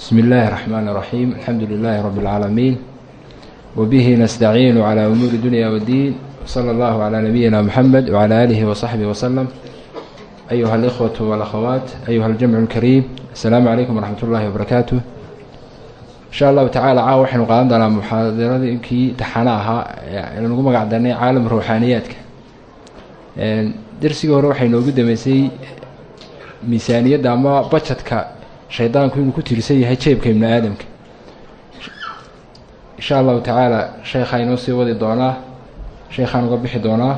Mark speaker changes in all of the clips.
Speaker 1: بسم الله الرحمن الرحيم الحمد لله رب العالمين وبه نستعين على أمور الدنيا والدين وصلى الله على نبينا محمد وعلى آله وصحبه وسلم أيها الإخوة والأخوات أيها الجمع الكريم السلام عليكم ورحمة الله وبركاته إن شاء الله تعالى caawa waxaynu qaadan doonaa muxaadaradenkii taxana ahaa ee lagu magac darnay caalam ruuxaaniyaadka darsigii hore waxay noogu dameysay miisaaniyadda ama bajetka shaydaanku inuu ku tiirsan yahay jeebka ibni aadamka insha allahu tacaala sheekhaa inoo sii wadi doonaa sheekhaan uga bixi doonaa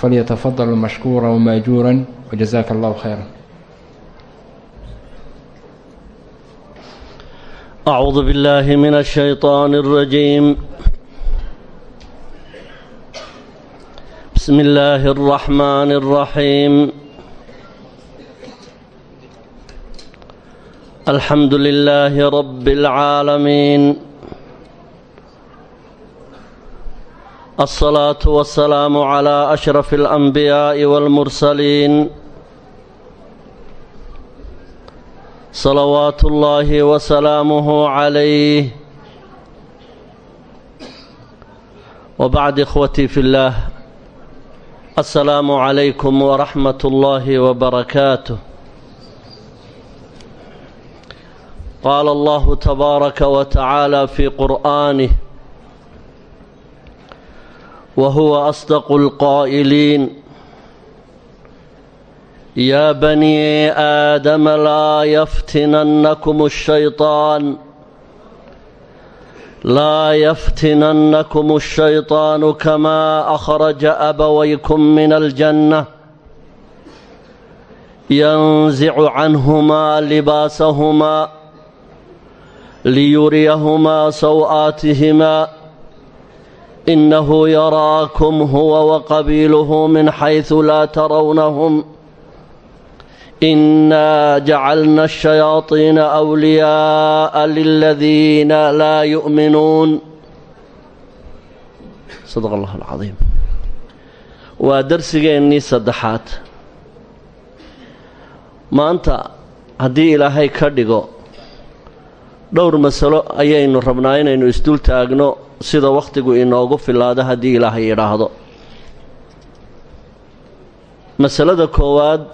Speaker 1: falyatafadal mashkuura wamaajuuran wajazaaka allahu khayra
Speaker 2: أعوذ بالله من الشيطان الرجيم بسم الله الرحمن الرحيم الحمد لله رب العالمين الصلاة والسلام على أشرف الأنبياء والمرسلين صلوات الله وسلامه عليه وبعد إخوتي في الله السلام عليكم ورحمة الله وبركاته qaal allahu tabaaraka wa tacaala fii qur'aanih wa huwa asdaqu alqaa'iliin yaa banii aadama laa yaftinannakum ashayطaan laa yaftinannakum ashayطaanu kamaa akhraja abawaykum min aljanna yanzicu canhumaa libaasahumaa ليريهما سوآتهما إنه يراكم هو وقبيله من حيث لا ترونهم إنا جعلنا الشياطين أولياء للذين لا يؤمنون صدق الله العظيم ودرسيني صدحات maanta haddii ilaahay ka dhigo dhowr masalo ayaynu rabnaa inaynu isdul taagno sida wakhtigu inoogu filaado haddii ilaahay yidhaahdo. Masalada koowaad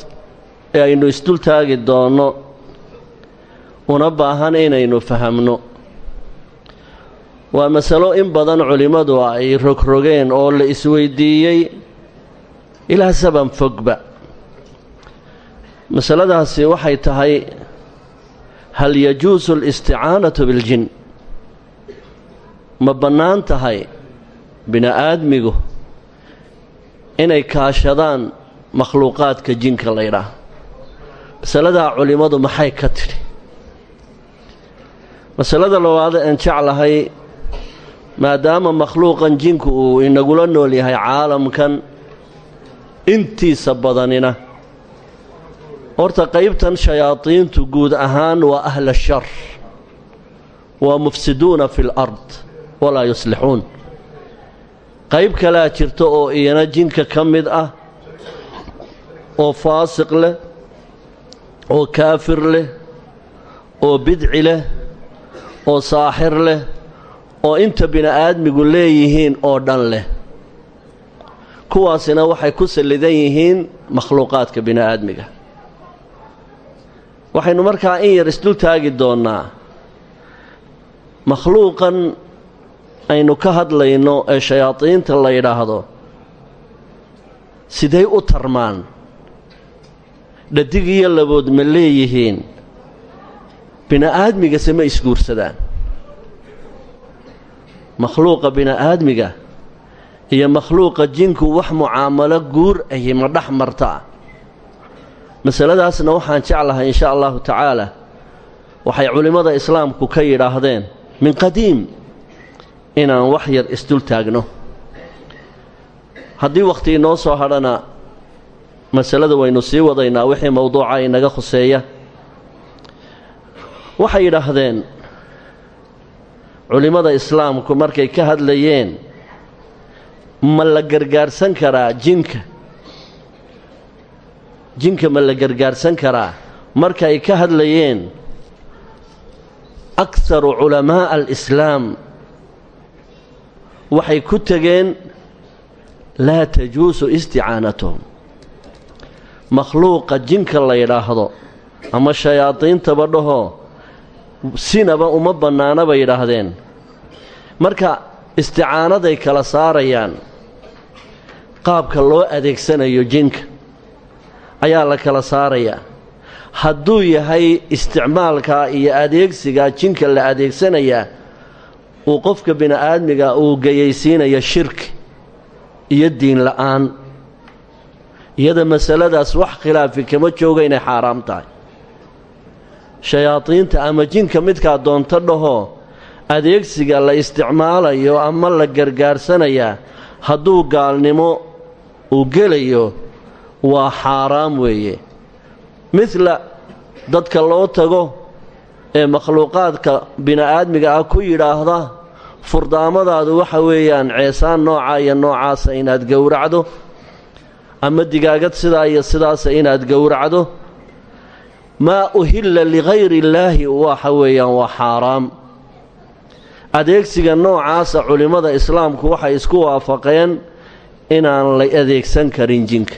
Speaker 2: ee aynu isdul taagi doonno una baahan inaynu fahamno. Waa masalo in badan culimmadu ay rogrogeen oo la isweydiiyey ilaa saban fogba. Masaladaasi waxay tahay hal yajuusu alisticaanatu biاljin ma bannaan tahay bini-aadmigu inay kaashadaan makhluuqaadka jinka laydhaah masaladaa culimmadu maxay ka tidhi masalada labaada aan jeclahay maadaama makhluuqan jinku uu inagula nool yahay caalamkan intiisa badanina horta qaybtan shayaadiintu guud ahaan waa ahla shar. Waa mufsiduuna fi lard walaa yuslixuun. Qayb kalea jirta oo iyana jinka ka mid ah oo faasiq leh oo kaafir leh oo bidci leh oo saaxir leh oo inta bini-aadmigu leeyihiin oo dhan leh. Kuwaasina waxay ku sallidan yihiin makhluuqaadka bini-aadmiga waxaynu markaa in yar isdul taagi doonnaa. Makhluuqan aynu ka hadlayno ee shayaadiinta la yidhaahdo siday u tarmaan. Dhadig iyo labood ma leeyihiin. Bini-aadmigase ma isguursadaan. Makhluuqa bini-aadmiga iyo makhluuqa jinku wax mucaamalo guur ahi ma dhex martaa masaladaasna waxaan jeclahay insha allahu tacaala waxay culimmada islaamku ka yidhaahdeen min qadiim inaan wax yar isdul taagno. Haddii wakhti inoo soo hadhana masalada waynu sii wadaynaa wixii mowduuca inaga khuseeya. Waxay yidhaahdeen culimmada islaamku markay ka hadlayeen ma la gargaarsan karaa jinka jinka ma la gargaarsan karaa markaay ka hadlayeen akharu culamaa'a alislaam waxay ku tegeen laa tajuusu isticaanatuhum. Makhluuqa jinka la yidhaahdo ama shayaadiintaba dhahoo sinaba uma bannaana bay yidhaahdeen. Marka isticaanaday kala saarayaan qaabka loo adeegsanayo jinka ayaa la kala saarayaa hadduu yahay isticmaalkaa iyo adeegsigaa jinka la adeegsanayaa uu qofka bini'aadmiga uu geyaysiinayo shirki iyo diin la'aan. Iyada masaladaas wax khilaafi kama jooga inay xaaraam tahay. Shayaadiinta ama jinka midkaa doonto dhahoo adeegsiga la isticmaalayo ama la gargaarsanayaa hadduu gaalnimo uu gelayo waa xaaraam weeye. Midla dadka loo tago ee makhluuqaadka bini'aadmiga ah ku yidhaahda furdaamadaadu waxa weeyaan ceesaan noocaa iyo noocaasa inaad gowracdo ama digaagad sidaa iyo sidaasa inaad gowracdo maa uhilla ligayri illaahi waxa weeyaan waa xaaraam. Adeegsiga noocaasa culimmada islaamku waxay isku waafaqeen inaan la adeegsan karin jinka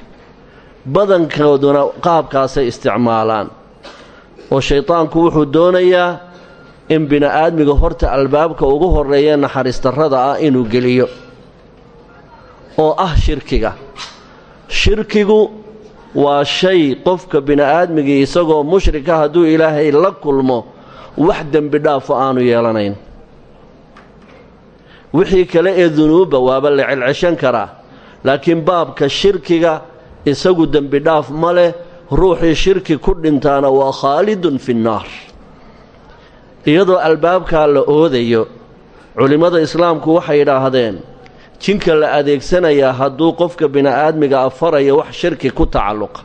Speaker 2: badankooduna qaabkaasay isticmaalaan. Oo shaydaanku wuxuu doonayaa in bini'aadmiga horta albaabka ugu horreeya naxariistarrada ah inuu geliyo. Oo ah shirkiga. Shirkigu waa shay qofka bini'aadmigii isagoo mushrika hadduu ilaahay la kulmo wax dembi dhaafo aanu yeelanayn. Wixii kale ee dunuubba waaba la celceshan karaa laakiin baabka shirkiga isagu dembi dhaaf ma leh ruuxii shirki ku dhintaana waa khaalidun fi nnaar iyadoo albaabkaa la oodayo culimmada islaamku waxay idhaahdeen jinka la adeegsanayaa hadduu qofka bini'aadmiga afarayo wax shirki ku tacalluqa.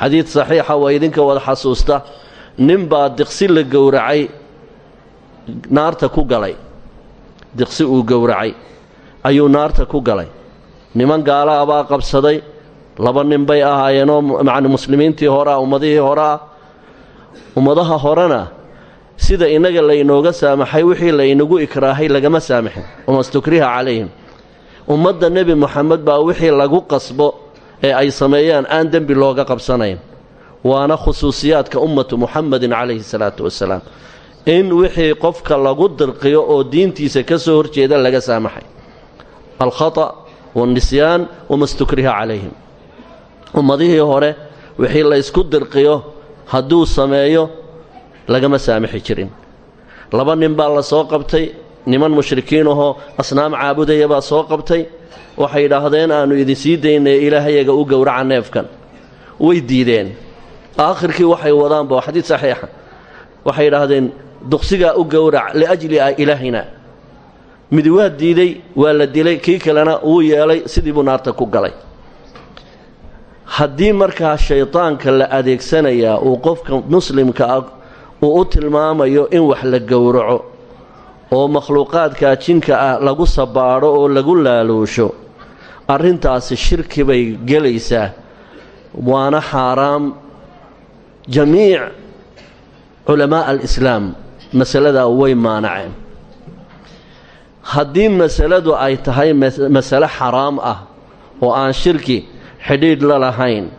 Speaker 2: Xadiid saxiixa waa idinka wada xasuusta nin baa diqsi la gowracay naarta ku galay. Diqsi uu gowracay ayuu naarta ku galay. Niman gaala ah baa qabsaday laba nin bay ahaayeenoo macni muslimiintii hore ah ummadihii hore ah ummadaha horena sida innaga laynooga saamaxay wixii laynagu ikraahay lagama saamaxin wamastukriha calayhim. Ummadda nebi moxamed baa wixii lagu qasbo ee ay sameeyaan aan dembi looga qabsanayn. Waana khusuusiyaadka ummatu muxamedin calayhi salaatu wasalaam. In wixii qofka lagu dirqiyo oo diintiisa ka soo horjeeda laga saamaxay. Alkhata waannisyaan wamastukriha calayhim ummadihii hore wixii laysku dirqiyo hadduu sameeyo lagama saamaxi jirin. Laba nin baa la soo qabtay niman mushrikiin ahoo asnaam caabudaya baa soo qabtay. Waxay yidhaahdeen aannu idin sii daynay ilaahayaga u gowraca neefkan. Way diideen. Aakhirkii waxay wadaanba waa xadiid saxiixa. Waxay yidhaahdeen duqsigaa u gowrac liajli ilaahina. Midi waa diiday waa la dilay kii kalena wuu yeelay sidii buu naarta ku galay haddii markaa shaydaanka la adeegsanayaa uu qofka muslimka ah uu u tilmaamayo in wax la gowraco oo makhluuqaadkaa jinka ah lagu sabaadho oo lagu laaluusho arrintaasi shirki bay gelaysaa. Waana xaaraam. Jamiic culamaa'a alislaam masaladaa way maanaceen. Haddii masaladu ay tahay masale xaraam ah oo aan shirki xidhiidh la lahayn.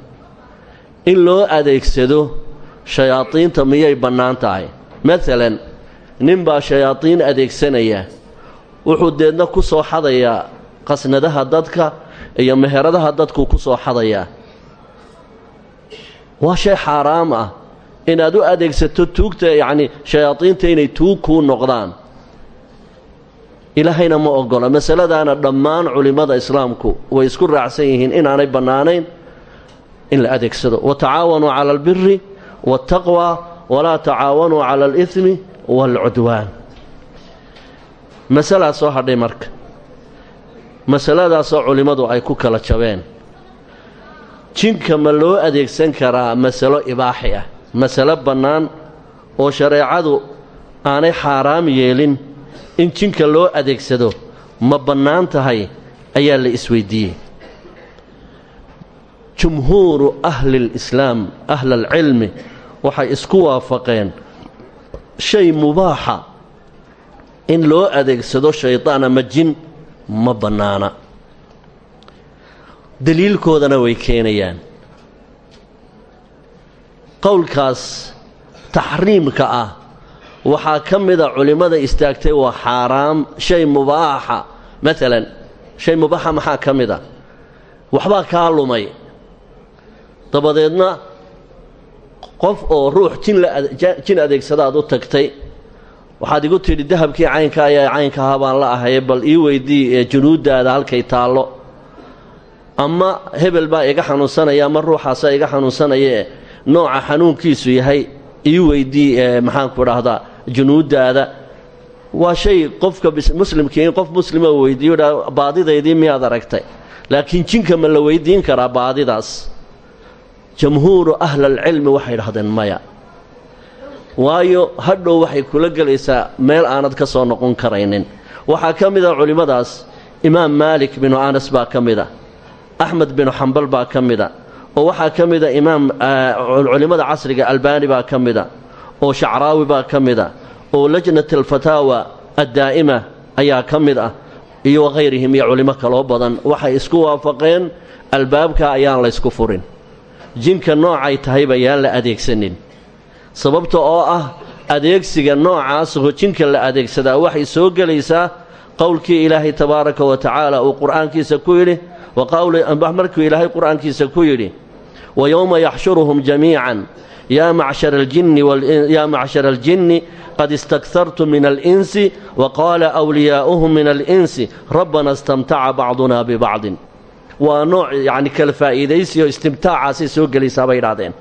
Speaker 2: In loo adeegsado shayaadiinta miyay bannaan tahay? Maalan nin baa shayaadiin adeegsanaya wuxuu deedna ku soo xadayaa qasnadaha dadka iyo meheradaha dadku ku soo xadayaa waa shay xaaraam ah. Inaad u adeegsato tuugta yacni shayaadiinta inay tuug kuu noqdaan ilaahayna ma oggola. Masaladaana dhammaan culimmada islaamku way isku raacsan yihiin inaanay bannaanayn in la adeegsado. Watacaawanuu cala albiri waataqwa walaa tacaawanuu cala alidmi waalcudwaan masalaa soo hadhay marka. Masaladaasoo culimmadu ay ku kala jabeen. Jinka ma loo adeegsan karaa masalo ibaaxi ah. Masalo bannaan oo shareecadu aanay xaaraam yeelin in jinka loo adeegsado ma bannaan tahay ayaa la isweydiiyey. Jumhuuru ahli lislaam ahla alcilmi waxay isku waafaqeen shay mubaaxa in loo adeegsado shaydaan ama jin ma bannaana. Daliilkoodana way keenayaan. Qowlkaas taxriimka ah waxaa ka mida culimmada istaagtay waa xaaraam shay mubaaxa. Maalan shay mubaaxa maxaa ka mid a? Waxbaa kaa lumay. Dabadeedna qof oo ruux jin adeegsadaad u tagtay waxaad igu tidhi dahabkii caynka ayaa caynkaha baan la ahaye bal ii weydii ee junuuddaada halkay taallo. Ama hebel baa iga xanuunsanaya ama ruuxaasaa iga xanuunsanaya nooca xanuunkiisu yahay ii weydii ee maxaanku idhaahdaa junuuddaada waa shay qofka muslimkii in qof muslima weydiiyo dha baadidaydii miyaad aragtay. Laakiin jinka ma la weydiin karaa baadidaas. Jamhuuru ahlalcilmi waxay idhahdeen maya. Waayo hadhow waxay kula gelaysaa meel aanad ka soo noqon karaynin. Waxaa ka mid a culimmadaas imaam maalik binu anas baa ka mid a. Axmed binu xambal baa ka mid a. Oo waxaa ka mida imaam culimmada casriga albaani baa ka mida oo shacraawi baa ka mida oo lajnat alfataawa addaa'ima ayaa ka mid ah iyo wakayrihim iyo culimo kaloo badan. Waxay isku waafaqeen albaabka ayaan laysku furin. Jinka noocay tahayba yaan la adeegsanin. Sababta oo ah adeegsiga noocaasoo jinka la adeegsadaa waxay soo gelaysaa qowlkii ilaahay tabaaraka wa tacaala uu qur'aankiisa ku yidhi markuu ilaahay qur'aankiisa ku yidhi yaa macshara aljinni qad istakhartu min alinsi wa qaala wliyaa'uhum min alinsi rabbana istamtaca bacduna bibacdin waa nooc yacni kala faa'iidaysi oo istimtaacaasay soo gelaysaa bay idhahdeen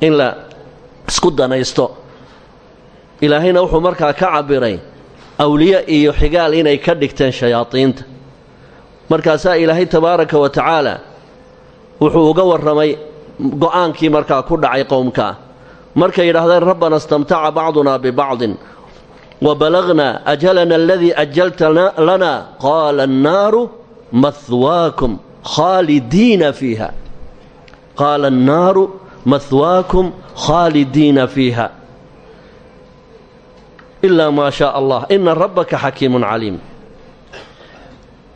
Speaker 2: in la isku danaysto ilaahayna wuxuu markaa ka cabbiray awliye iyo xigaal inay ka dhigteen shayaadiinta markaasaa ilaahay tabaaraka wa tacaala wuxuu uga warramay go'aankii markaa ku dhacay qowmkaa markay yidhaahdeen rabbana istamtaca bacdunaa bibacdin wa balagnaa ajalana aladii ajalta lana qaala annaaru mahwaakum khaalidiina fiiha. Qaala annaaru mahwaakum khaalidiina fiiha. Ilaa maa shaa allah ina rabbaka xakiimun caliim.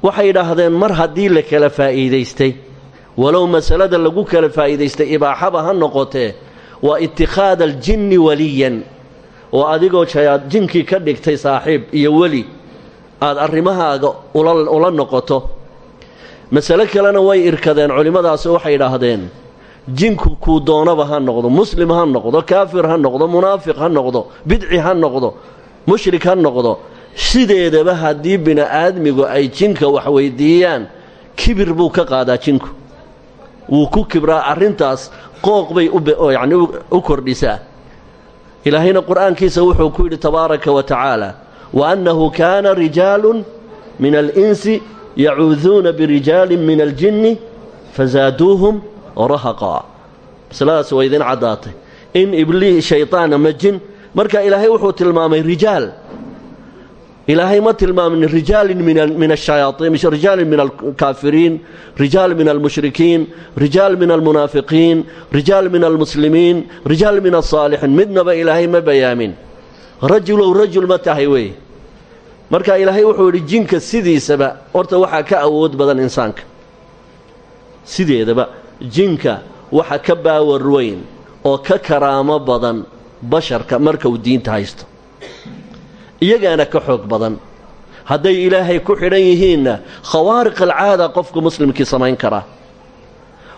Speaker 2: Waxay yidhaahdeen mar haddii la kala faa'iidaystay walow masalada lagu kala faa'iidaystay ibaaxaba ha noqotee waa itikhaada aljinni waliyan oo adigoo jinkii ka dhigtay saaxiib iyo weli aad arrimahaaga ula noqoto. Masale kalena way irkadeen culimmadaasi waxay idhaahdeen jinku kuu doonaba ha noqdo muslim ha noqdo kaafir ha noqdo munaafiq ha noqdo bidci ha noqdo mushrik ha noqdo sideedaba haddii bini'aadmigu ay jinka wax weydiiyaan kibir buu ka qaadaa jinku wuu ku kibraa arrintaas qooq bay yani u kordhisaa. Ilaahayna qur'aankiisa wuxuu ku yidhi tabaaraka wa tacaala wa annahu kaana rijaalun min alinsi yacuuduuna birijaalin min aljinni fasaaduuhum rahaqaa masaladaas waa idin caddaatay. In iblii shaytaan ama jin. Marka ilaahay wuxuu tilmaamay rijaal ilaahay ma tilmaamin rijaalin min rijaalin min alkaafiriin rijaal min almushrikiin rijaal min almunaafiqiin rijaal min almuslimiin rijaal min alsaalixiin midnaba ilaahay ma bayaamin. Rajulow rajul ma tahay wey. Marka ilaahay wuxuu yidhi jinka sidiisaba. Horta waxaa ka awood badan insaanka. Sideedaba jinka waxa ka baawar weyn oo ka karaamo badan basharka marka uu diinta haysto iyagaana ka xoog badan. Hadday ilaahay ku xidhan yihiinna khawaariq alcaada qofku muslimkii samayn karaa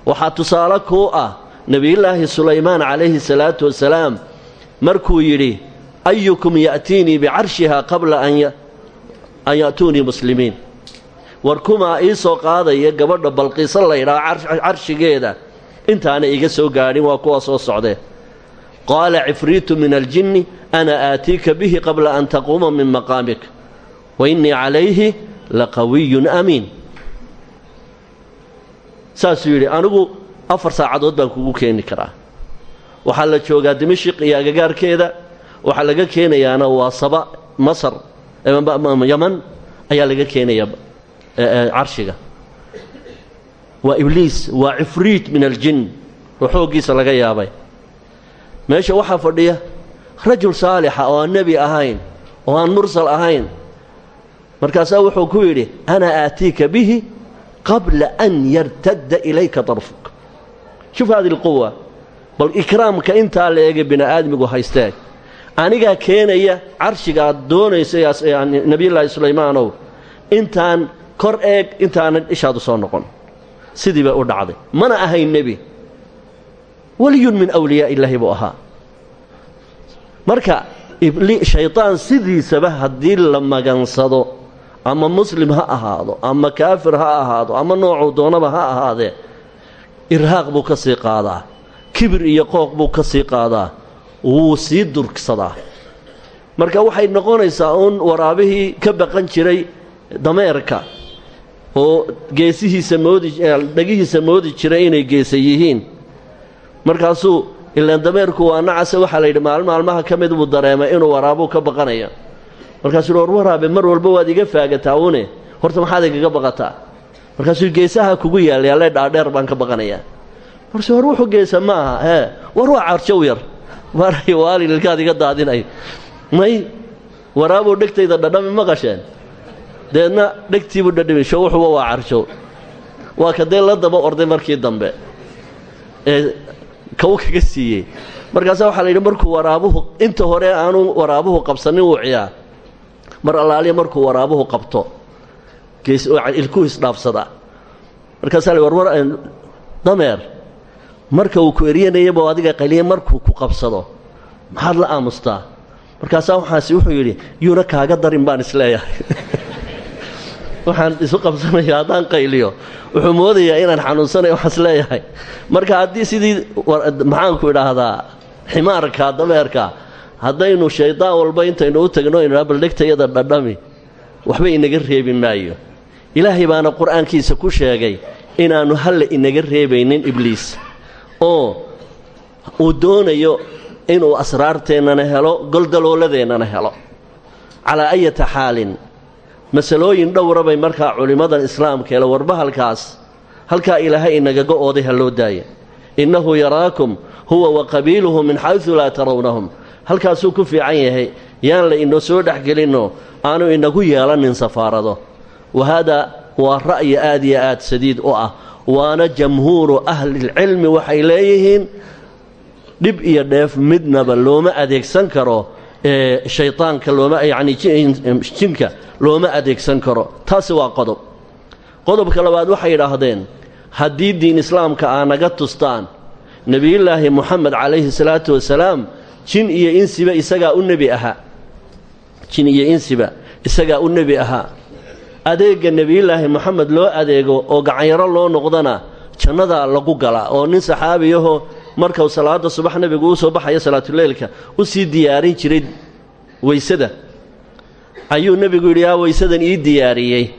Speaker 2: waxaa tusaale kuu ah nebiyullaahi sulaymaan calayhi salaatu wasalaam markuu yidhi ayukum ya'tiinii bicarshihaa qabla an ya'tuunii muslimiin. War kumaa ii soo qaadaya gabadha balqiisa laydhaa carshigeeda. Intaana iga soo gaadhin waa kuwa soo socdee qaala cifriitu min aljinni ana aatiika bihi qabla an taquuma min maqaamik wa innii calayhi laqawiyun amiin saasuu yidhi anigu afar saacadood baan kugu keeni karaa waxaa la joogaa dimashiq iyo agagaarkeeda waxaa laga keenayaana waa saba masar yaman ayaa laga keenayaa carshiga waa ibliis waa cifriit min aljin oo xooggiisa laga yaabay meesha waxaa fadhiya rajul saalixa oo aan nebi ahayn oo aan mursal ahayn. Markaasaa wuxuu ku yidhi ana aatiika bihi qabla an yartadda ilayka darfuk shuf hadi lquwa bal ikraamka intaa la eega bini aadmigu haysteeg anigaa keenaya carshiga aad doonaysa nebiyullaahi sulaymaanow intaan kor eeg intaanan ishaadu soo noqon. Sidii bay u dhacday. Mana ahayn nebi weliyun min awliyaa illaahi buu ahaa. Marka shaydaan sidiisaba haddii la magansado ama muslim ha ahaado ama kaafir ha ahaado ama noocuu doonaba ha ahaadee irhaaq buu ka sii qaadaa. Kibir iyo qooq buu ka sii qaadaa. Wuu sii durgsadaa. Marka waxay noqonaysaa uun waraabihii ka baqan jiray dameerka oo geesihiisa moodi dhagihiisa moodi jiray inay geesa yihiin markaasuu ilaan dameerku waa nacase waxaa la yidhi maalmaha ka mid dareemay inuu waraabuu ka baqanaya. Markaasuu war waraabe mar walba waad iga faagataa une horta maxaad igaga baqataa? Markaasuu geesaha kugu yaallay alle dhaadheer baan ka baqanayaa. Marse war wuxuu geesa ma aha hee? War waa carjow yar. Maray waalilkaad iga daadinay. May waraabuu dhegtayda dhadhami ma qasheen. Deedna dhegtiibuu dhadhami sho wuxuuba waa carjow waa ka dee la daba orday markii dambe. Ee kaw kaga siiyey. Markaasaa waxaa la yidhi markuu waraabuhu inta hore aanu waraabuhu qabsanin wuuciyaa mar allaaliya markuu waraabuhu qabto ilkuu isdhaafsadaa markaasaa la warwar dameer marka uu ku eryanayaba adiga qaliya markuu ku qabsado. Maxaad la aamustaa? Markaasaa waxaasi wuxuu yidhi yuuna kaaga darin baan is leeyahay waxaan isu qabsanaya haddaan qayliyo. Wuxuu moodayaa inaan xanuunsanay waxaan is leeyahay marka haddii sidii maxaanku idhaahdaa ximaarka dameerka haddaynu shaydaan walba intaynu u tagno inu baldhegtayada dhadhami waxba inaga reebi maayo. Ilaahay baana qur'aankiisa ku sheegay inaannu halle inaga reebaynin ibliis. Oo uu doonayo inuu asraarteennana helo goldaloolladeennana helo. Calaa ayata xaalin masalooyin dhowra bay markaa culimmadan islaamka hele warbahalkaas halkaa ilaahay inagaga ooday ha loo daaya innahu yaraakum huwa wa qabiiluhu min xaysu laa tarawnahum halkaasuu ku fiican yahay yaan la inoo soo dhexgelinno aanu inagu yeelanin safaarado. Wa haadaa waa ra'yi aad iyo aad sadiid u ah. Waana jamhuuru ahlilcilmi waxay leeyihiin dhib iyo dheef midnaba looma adeegsan karo shaydaanka looma yacni jinka looma adeegsan karo. Taasi waa qodob. Qodobka labaad waxay yidhaahdeen haddii diin islaamka aa naga tustaan nebiyullaahi moxamed calayhi salaatu wasalaam jin iyo insiba isagaa u nebi ahaa. Jin iyo insiba isagaa u nebi ahaa. Adeegga nebiyullaahi moxamed loo adeego oo gacanyaro loo noqdana jannadaa lagu galaa oo nin saxaabiyahoo markuu salaada subax nebigu u soo baxaya salaatuleylka u sii diyaarin jiray weysada ayuu nebigu yidhi yaa weysadan ii diyaariyey.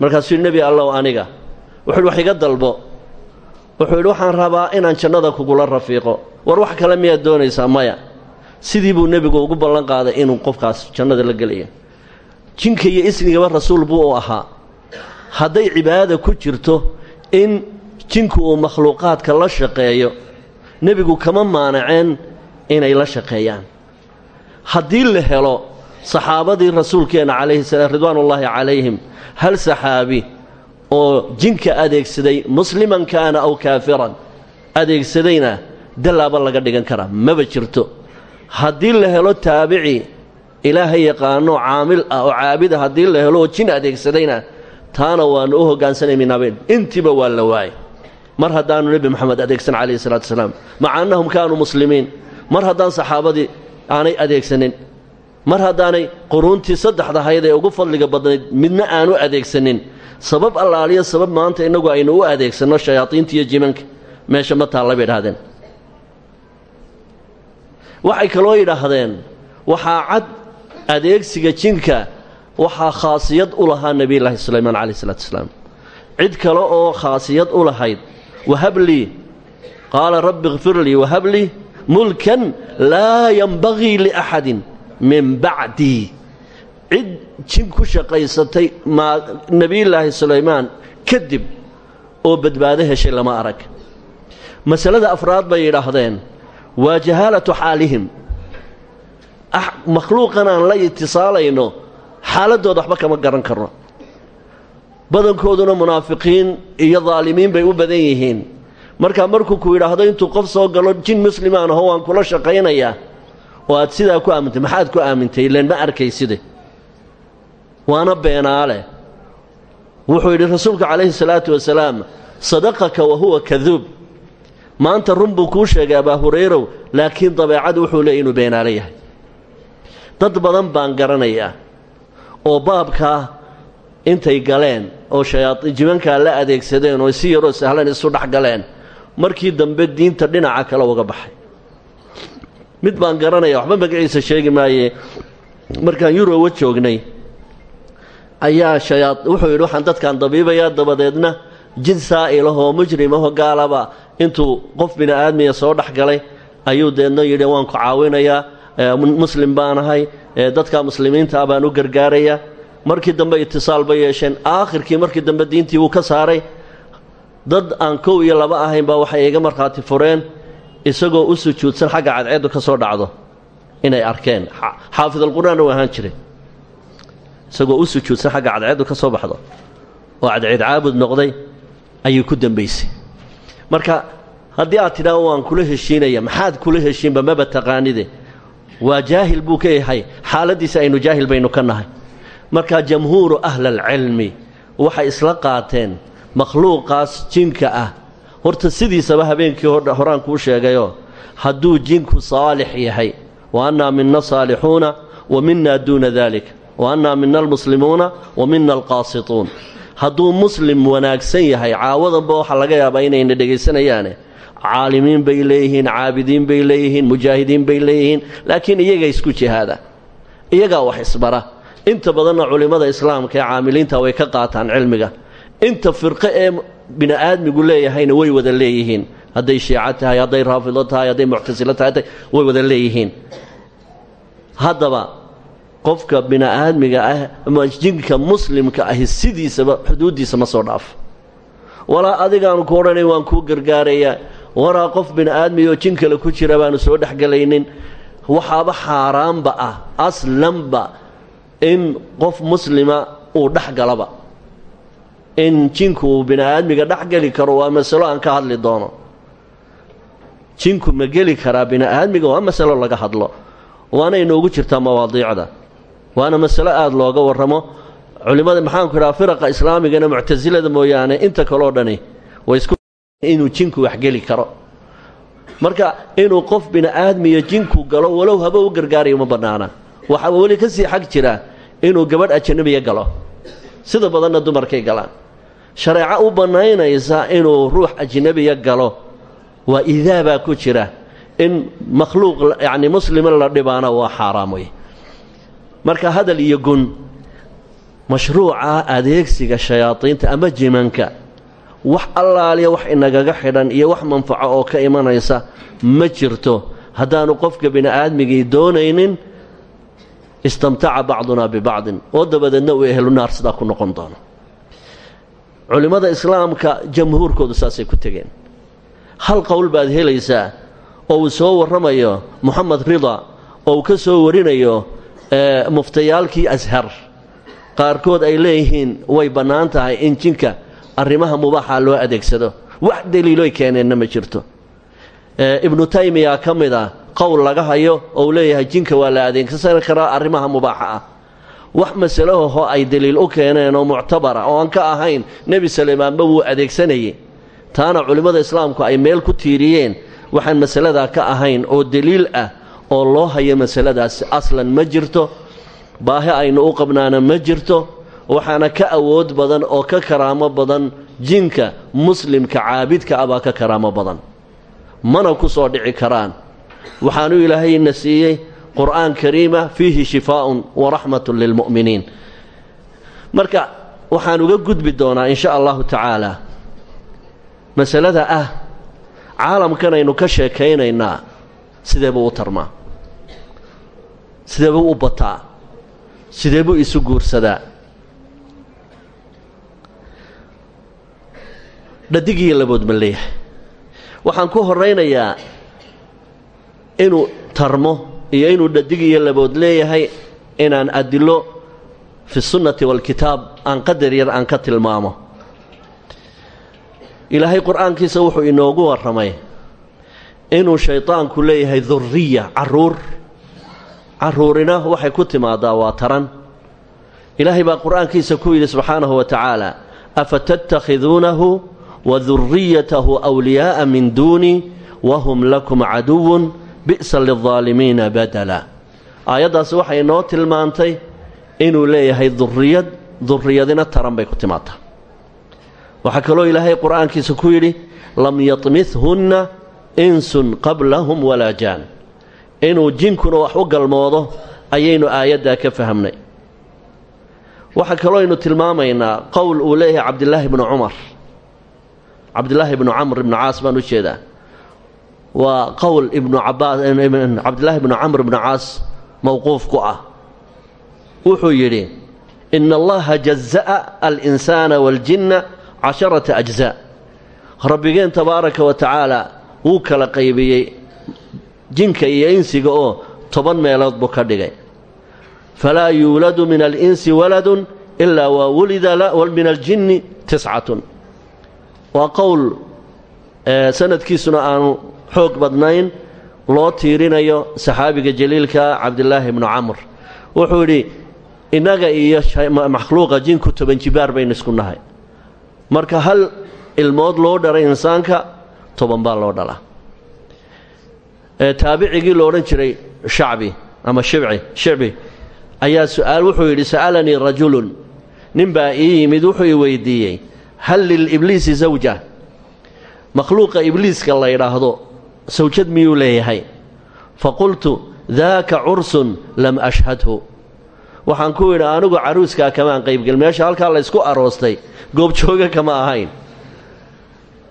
Speaker 2: Markaasuu yidhi nebi allow aniga. Wuxuu wax iga dalbo. Wuxuu yidhi waxaan rabaa inaan jannada kugula rafiiqo. War wax kale miyaad doonaysaa maya. Sidii buu nebigu ugu ballan qaaday inuu qofkaas jannada la gelaya jinka iyo isnigaba rasuul buu ahaa. Hadday cibaadada ku jirto in jinku uu makhluuqaadka la shaqeeyo nebigu kama maanaceen inay la shaqeeyaan. Haddii la helo saxaabadii rasuulkeenna calayhi salaam ridwaanullaahi calayhim hal saxaabi oo jinka adeegsaday musliman kaana aw kaafiran adeegsadayna dallaaba laga dhigan karaa maba jirto. Haddii la helo taabici ilaahay yaqaano caamil ah oo caabida haddii la helo oo jin adeegsadayna taana waannu u hoggaansanaynaabeen intiiba waa la waayay mar haddaanu nebi moxamed adeegsan calayhi salaatu wasalaam maca annahum kaanuu muslimiin. Mar haddaan saxaabadii aanay adeegsanin mar haddaanay quruuntii saddexdahayd ee ugu fadliga badnayd midna aanu adeegsanin. Sabab allaaliya sabab maanta innagu aynu u adeegsanno shayaadiinta iyo jimanka. Meesha ma taalla bay waxay kaloo yidhaahdeen waxaa cad adeegsiga jinka waxaa khaasiyad u lahaa nebiyulaahi sulaymaan calayh isalaatu wasalaam cid kale oo khaasiyad u lahayd wahablii qaala rabbi kfir lii wahablii mulkan laa yanbagii liaxadin min bacdii cid jin ku shaqaysatay maa nebiyullaahi sulaymaan kadib oo badbaado heshay lama arag masalada afraad bay yidhaahdeen waa jahaalatu xaalihim makhluuqan aan la itisaalayno xaaladooda waxba kama garan karno badankooduna munaafiqiin iyo daalimiin bay u badan yihiin. Markaa markuu ku yidhaahdo intuu qof soo galo jin muslimaan aho waan kula shaqaynayaa oo aad sidaa ku aamintay maxaad ku aamintay? Ileen ma arkayside. Waana beenaale. Wuxuu yidhi rasuulku calayhi salaatu wasalaam sadaqaka wa huwa kaduub maanta run buu kuu sheegay abaa hurayrow laakiin dabeecadu wuxuu leeyay inuu beenaale yahay. Dad badan baan garanayaa oo baabkaa intay galeen oo jimankaa la adeegsadeen oo si yaroo sahlan isu dhex galeen markii dambe diinta dhinaca kale uga baxay. Mid baan garanaya waxba magaciisa sheegi maaye. Markaan yurowa joognay ayaa shayaa wuxuu yidhi waxaan dadkaan dabiibayaa dabadeedna jin saa'ilahoo mujrimahoo gaalaba intuu qof bini aadmiya soo dhex galay ayuu deedna yidhi waan ku caawinayaa muslim baanahay dadka muslimiinta ah baan u gargaarayaa markii dambe itisaal bay yeesheen. Aakhirkii markii dambe diintii wuu ka saaray. Dad aan kow iyo laba ahayn baa waxay iga markhaati fureen isagoo u sujuudsan xagga cadceeddu ka soo dhacdo. Inay arkeen. Xaafidalqur'aanna u ahaan jiray. Isagoo u sujuudsan xagga cadceeddu ka soo baxdo. Oo cadceed caabud noqday ayuu ku dembaysay marka haddii aad tidhaah waan kula heshiinaya maxaad kula heshiinba maba taqaanide? Waa jaahil buu ka yahay. Xaaladdiisa aynu jaahil baynu ka nahay marka jamhuuru ahlalcilmi waxay isla qaateen makhluuqaas jinka ah. Horta sidiisaba habeenkii horaan kuu sheegayoo hadduu jinku saalix yahay wa annaa mina saalixuuna wa minna duuna dalik wa annaa mina almuslimuuna wa mina alqaasituun. Hadduu muslim wanaagsan yahay caawadanba waxaa laga yaabaa inayna dhegaysanayaane caalimiin bay leeyihiin caabidiin bay leeyihiin mujaahidiin bay leeyihiin laakiin iyaga isku jihaada. Iyagaa wax isbara inta badanna culimmada islaamka ee caamiliinta way ka qaataan cilmiga. Inta firqo ee bini aadmigu leeyahayna way wada leeyihiin. Hadday shiico tahay hadday raafido tahay hadday muctasilo tahay way wada leeyihiin. Haddaba qofka bini aadmiga ah ama jinka muslimka ahi sidiisaba xuduuddiisa ma soo dhaafo walaa adigaanu ku odhanay waan kuu gargaarayaa waraa qof bini aadmiyoo jin kale ku jira baanu soo dhexgelaynin waxaaba xaaraanba ah aslanba in qof muslima uu dhex galaba. In jinku uu bini aadmiga dhex geli karo waa masalo aan ka hadli doono. Jinku ma geli karaa bini aadmiga waa masalo laga hadlo. Waana inoogu jirtaa mawaadiicda. Waana masalo aada looga warramo. Culimmada maxaanku idhaha firaqa islaamigana muctasilada mooyaane inta kaleo dhani way isku inuu jinku waxgeli karo. Marka inuu qof bini aadmiyo jinku galo walow haba u gargaarayo ma bannaana. Waxaa weli ka sii xag jira inuu gabadh ajanabiya galo. Sida badanna dumarkay galaan. Shareeco u bannaynaysa inuu ruux ajnabiya galo waa idaabaa ku jira. In makhluuq yacni muslima la dhibaana waa xaaraam marka hadal iyo gun mashruuca adeegsiga shayaadiinta ama jimanka wax allaaliya wax inagaga xidhan iyo wax manfaco oo ka imanaysa ma jirto. Haddaanu qofka bini aadmigii doonaynin istamtaca bacdunaa bibacdin oo dabadeedna uu ehlu naar sidaa ku noqon doono. Culimmada islaamka jamhuurkoodu saasay ku tegeen. Hal qowl baad helaysaa oo uu soo warramayo moxamed rida oo ka soo warinayo muftayaalkii ashar qaarkood ay leeyihiin way bannaan tahay in jinka arrimaha mubaaxa loo adeegsado. Wax daliiloy keeneenna ma jirto. Ibnu taymiya ka mid a qowl laga hayo oo uu leeyahay jinka waa la adeegsan. Karaa arrimaha mubaaxa ah. Wax masalahoho ay daliil u keeneen oo muctabara oo aan ka ahayn nebi salemaanba wuu adeegsanayey. Taana culimmada islaamku ay meel ku tiiriyeen. Waxaan masaladaa ka ahayn oo daliil ah oo loo hayo masaladaas. Aslan ma jirto. Baahi aynu u qabnaana ma jirto. Waxaana ka awood badan oo ka karaamo badan jinka muslimka caabidka ah baa ka karaamo badan. Mana ku soo dhici karaan waxaanu ilaahayna siiyey qur'aan kariima fiihi shifaa'un waraxmatun lilmu'miniin marka waxaan uga gudbi doonaa in sha allahu tacaala masalada ah caalamkanaynu ka sheekaynaynaa sidee buu u tarmaa sidee buu u bataa sidee buu isu guursadaa? Dhadigiiyo labood ma inuu tarmo iyo inuu dhadig iyo labood leeyahay inaan adilo fi sunnati waalkitaab aan qadar yar aan ka tilmaamo. Ilaahay qur'aankiisa wuxuu inoogu warramay inuu shaydaanku leeyahay durriya carruur. Carruurina waxay ku timaadaa waa taran. Ilaahay baa qur'aankiisa ku yidhi subxaanahu wa tacaala afa tattakhiduunahu wa durriyatahu wliyaa'a min duuni wahum lakum caduwun bi'sa lildaalimiina badala. Aayaddaasi waxay inoo tilmaantay inuu leeyahay durriyad durriyadina taran bay ku timaadaa waxaa kaloo ilaahay qur'aankiisa ku yidhi lam yatmithunna insun qablahum walaa jaan. Inuu jinkuna wax u galmoodo ayaynu aayaddaa ka fahamnay. Waxaa kaloo aynu tilmaamaynaa qowl uu leeyahay cabdilaahi bnu cumar. Cabdilaahi bnu camr ibnu caas baan u jeedaa waa qowl ibnu cabdilaahi bnu camr ibnu caas mowquuf ku ah. Wuxuu yidhi ina allaha jaza'a alinsaana waaljinna casharata ajzaa rabbigeen tabaaraka wa tacaala wuu kala qaybiyey jinka iyo insiga oo toban meelood buu ka dhigay. Falaa yuuladu min alinsi waladun ilaa waa wulida min aljinni tiscatun. Waa qowl sanadkiisuna aanu xoog badnayn loo tiirinayo saxaabiga jaliilka cabdilaahi bnu camr. Wuxuu yidhi innaga iyo makhluuqa jinku toban jibaar baynu isku nahay. Marka hal ilmood loo dhalay insaanka toban baa loo dhalaa taabicigii lo odhan jiray shacbi ama shibci shicbi ayaa su'aal wuxuu yidhi sa'alanii rajulun. Ninbaa ii yimid wuxuu i weydiiyey hal lilibliisi sawja makhluuqa ibliiska la yidhaahdo sawjad miyuu leeyahay? Faqultu daaka cursun lam ashhadhu. Waxaan ku yidhi anigu caruuskaa kamaan qaybgel meesha halkaa laysku aroostay goobjooga kama ahayn.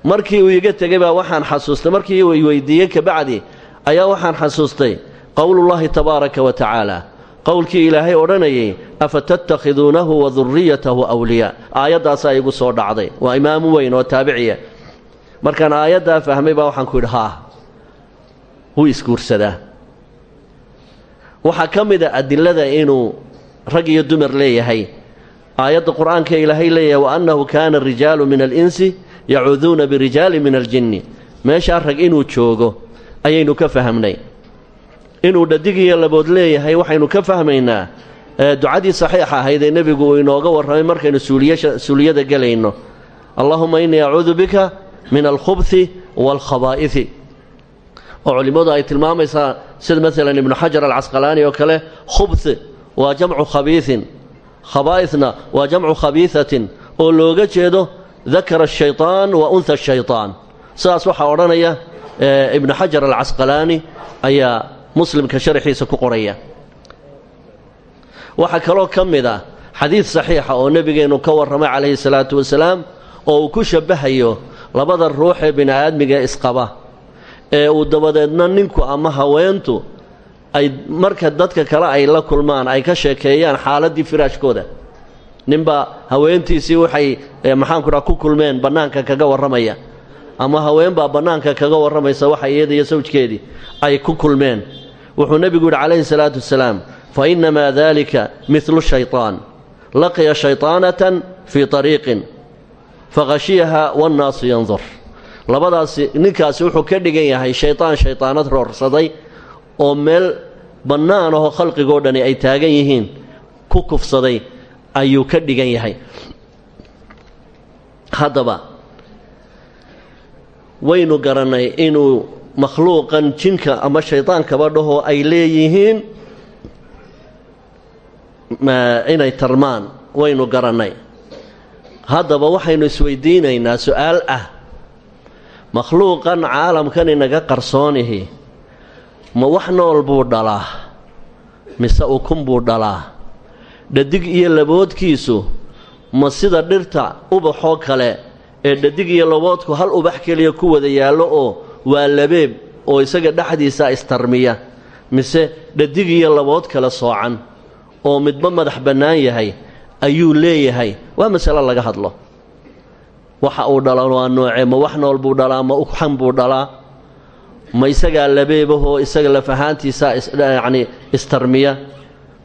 Speaker 2: Markii uu iga tegay baa waxaan xasuustay markii uu weydiiyey kabacdi ayaa waxaan xasuustay qowlullaahi tabaaraka wa tacaala. Qowlkii ilaahay odhanayay afa tattakhiduunahu wa durriyatahu awliyaa. Aayaddaasaa igu soo dhacday. Waa imaamu weyn oo taabiciya markaan aayaddaa fahmay baa waxaan ku yidhi haa wuu isguursadaa waxaa ka mid a adilada inuu rag iyo dumar leeyahay. Aayadda qur'aanka ilaahay leeyahay wa annahu kaana rijaalu min alinsi yacuuduuna birijaali min aljinni. Meeshaa rag inuu joogo ayaynu ka fahamnay. Inuu dhadig iyo labood leeyahay waxaynu ka fahmaynaa ducadii saxiixa ahayd ee nebigu uu inooga warramay markaynu suuliyada gelayno. Allahuma innii acuudu bika min alkhubhi waalkhabaa'ifi oo culimmadu ay tilmaamaysaa sida maalan ibnu xajar alcasqalaani oo kale khubhi waa jamcu khabiisin khabaa'isna waa jamcu khabiisatin oo looga jeedo dakara ashaytaan wa unha ashaytaan sidaas waxaa odhanaya ibnu xajar alcasqalaani ayaa muslimka sharxiisa ku qoraya. Waxaa kaloo ka mid ah xadiid saxiixa oo nebigeennu ka warramay calayhi salaatu wasalaam oo uu ku shabbahayo labada ruux ee bini'aadmiga isqaba ee uu dabadeedna ninku ama haweentu ay marka dadka kale ay la kulmaan ay ka sheekeeyaan xaaladdii firaashkooda. Ninbaa haweentiisii waxay maxaanku dhaha ku kulmeen bannaanka kaga warramaya. Ama haween baa bannaanka kaga warramaysa waxa iyada iyo sawjkeedii ay ku kulmeen. Wuxuu nebigu yidhi calayhi salaatu wasalaam fa innamaa daalika midlu shaytaan. Laqiya shaytaanatan fii ariiqin fakhashiyaha wannaasu yandur labadaasi ninkaasi wuxuu ka dhigan yahay shaytaan shaytaanad roorsaday oo meel bannaan ahoo khalqigoo dhani ay taagan yihiin ku kufsaday ayuu ka dhigan yahay. Haddaba waynu garannay inuu makhluuqan jinka ama shaydaankaba dhahoo ay leeyihiin inay tarmaan waynu garannay. Haddaba waxaynu isweydiinaynaa su'aal ah makhluuqan caalamkan inaga qarsoonihi. Ma wax nool buu dhalaa mise ukun buu dhalaa? Dhadig iyo laboodkiisu ma sida dhirta ubaxoo kale ee dhadig iyo laboodku hal ubax keliya ku wada yaallo oo waa labeeb oo isaga dhexdiisa istarmiya mise dhadig iyo labood kale soocan oo midba madax bannaan yahay ayuu leeyahay. Waa masale laga hadlo waxa uu dhalo waa noocee? Ma wax nool buu dhalaa? Ma uxan buu dhalaa? Ma isagaa labeebahoo isaga laf ahaantiisaa yacni istarmiya?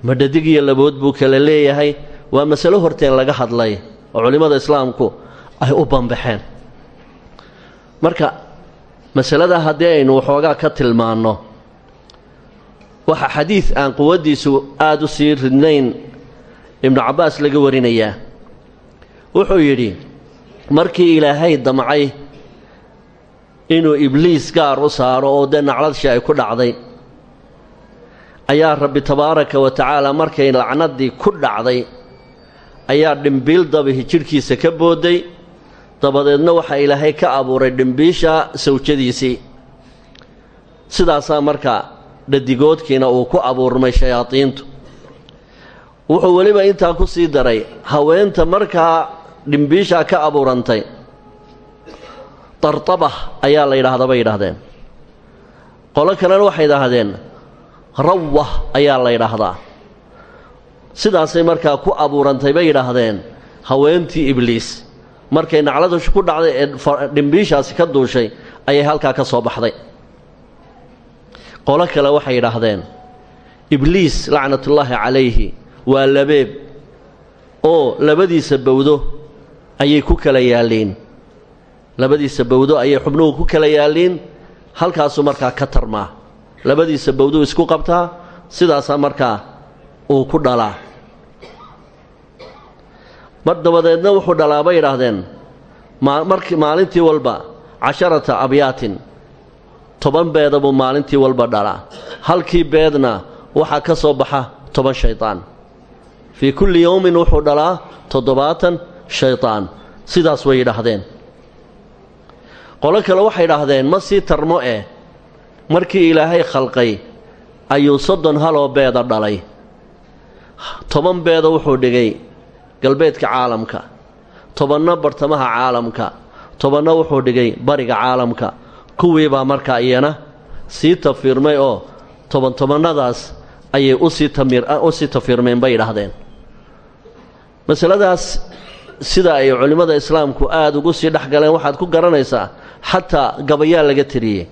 Speaker 2: Ma dhadig iyo labood buu kala leeyahay? Waa masalo horteen laga hadlay oo culimmada islaamku ay u bambaxeen. Marka masalada haddii aynu waxoogaa ka tilmaanno waxaa xadiid aan quwaddiisu aada u sii ridnayn ibnu cabbaas laga warinayaa. Wuxuu yidhi markii ilaahay damcay inuu ibliis gaar u saaro oo dee nacladshii ay ku dhacday ayaa rabbi tabaaraka wa tacaala markay lacnaddii ku dhacday ayaa dhimbiil dabihi jidhkiisa ka boodday. Dabadeedna waxaa ilaahay ka abuuray dhimbiisha sawjadiisii. Sidaasaa markaa dhadigoodkiina uu ku abuurmay shayaadiintu. Wuxuu weliba intaa ku sii daray haweenta markaa dhimbiishaa ka abuurantay. Dartabah ayaa la yidhaahdaa bay yidhaahdeen. Qolo kalena waxay idhaahdeen rawah ayaa la yidhaahdaa. Sidaasay markaa ku abuurantay bay yidhaahdeen haweentii ibliis. Markay nacladu ku dhacday ee dhimbiishaasi ka duushay ayay halkaa ka soo baxday. Qolo kale waxay yidhaahdeen ibliis lacnatullaahi calayhi waa labeeb. Oo labadiisa bowdo ayay ku kala yaalliin. Labadiisa bowdo ayay xubnuhu ku kala yaalliin halkaasuu markaa ka tarmaa. Labadiisa bowduu isku qabtaa sidaasaa markaa uu ku dhalaa. Mar dabadeedna wuxuu dhalaa bay yidhaahdeen maalintii walba casharata abyaatin toban beeda buu maalintii walba dhalaa. Halkii beedna waxaa ka soo baxa toban shaydaan fii kulli yowmin wuxuu dhalaa toddobaatan shaydaan sidaas way yidhaahdeen. Qolo kale waxay yidhaahdeen ma sii tarmo eh. Markii ilaahay khalqay ayuu soddon haloo beeda dhalay. Toban beeda wuxuu dhigay galbeedka caalamka. Tobanna bartamaha caalamka. Tobanna wuxuu dhigay bariga caalamka. Kuwiibaa markaa iyana sii tafiirmay oo toban tobannadaas ayay u sii u sii tafiirmeen bay yidhaahdeen. Masaladaas sida ay culimmada islaamku aada ugu sii dhex galeen waxaad ku garanaysaa xataa gabayaa laga tiriyey.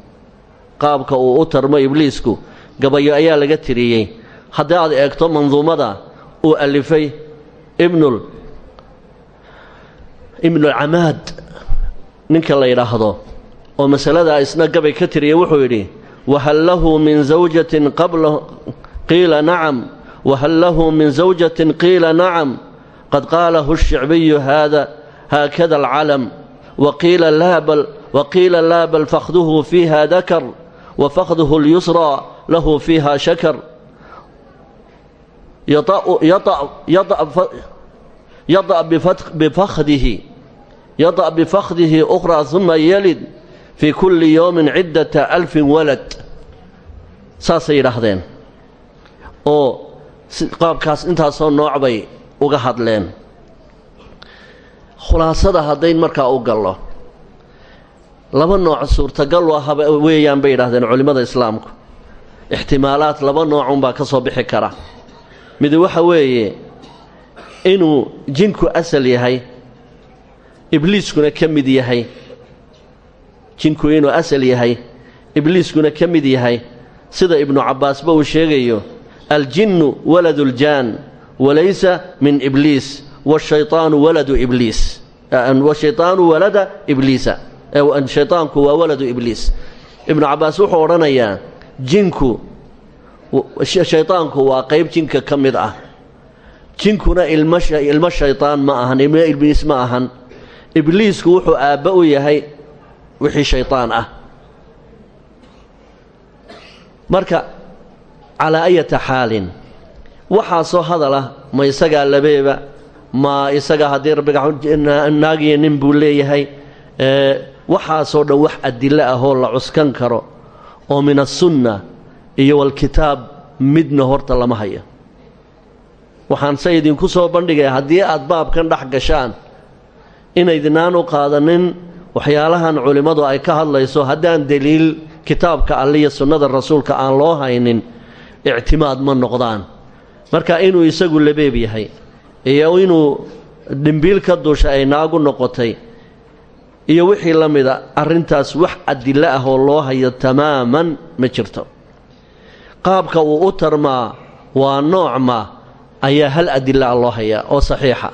Speaker 2: Qaabka uu u tarmo ibliisku gabayo ayaa laga tiriyey. Haddii aad eegto manduumada uu alifay ibnul ibnulcamaad ninka la yidhaahdo oo masaladaa isna gabay ka tiriyey wuxuu yidhi wahal lahu min zawjatin qabla qiila nacam wahal lahu min zawjatin qiila nacam qad qaalahu shicbiyu haada haakada alcalam waqiila laa bal fakhduhu fiiha dakar wa fakhduhu اlyusraa lahu fiiha shakar. Yada' bifakhdihi ukhraa uma yelid fii kulli yowmin ciddata alfin walad. Saasay yidhaahdeen. Oo qaabkaas intaasoo nooc bay uga hadleen. Khulaasada haddayn markaa u gallo laba nooc suurtagal ahaba weeyaan bay yidhahdeen culimmada islaamku. Ixtimaalaad laba noocunbaa ka soo bixi kara. Mid waxa weeye inuu jinku asal yahay ibliiskuna ka mid yahay. Jinku inuu asal yahay ibliiskuna ka mid yahay. Sida ibnu cabbaasba uu sheegayo aljinnu waladuuljaan walaysa min ibliis washayطaanu waladu ibliis washayطaanu walada ibliisa shayطaanku waa waladu ibliis ibnu cabbaas wuxuu odhanayaa jinku shayطaanku waa qayb jinka ka mid ah jinkuna ilmo shayطaan ma ahan ilmo ibliis ma ahan ibliisku wuxuu aabba u yahay wixii shayطaan ah marka calaa ayata xaalin waxaasoo hadal ah ma isagaa labeeba? Ma isaga haddii rabbiga naagiyo nin buu leeyahay? Waxaasoo dhan wax adilo ahoo la cuskan karo oo min asunna iyo walkitaab midna horta lama hayo waxaan se idinku soo bandhigaya haddii aad baabkan dhex gashaan inaydinaan u qaadanin waxyaalahan culimmadu ay ka hadlayso haddaan deliil kitaabka alle iyo sunnada rasuulka aan loo haynin ictimaad ma noqdaan marka inuu isagu labeeb yahay iyo inuu dhimbiil ka duusha ay naagu noqotay iyo wixii la mida arrintaas wax adilo ah oo loo hayo tamaaman ma jirto. Qaabka uu u tarmaa waa noocma ayaa hal adila loo hayaa oo saxiixa.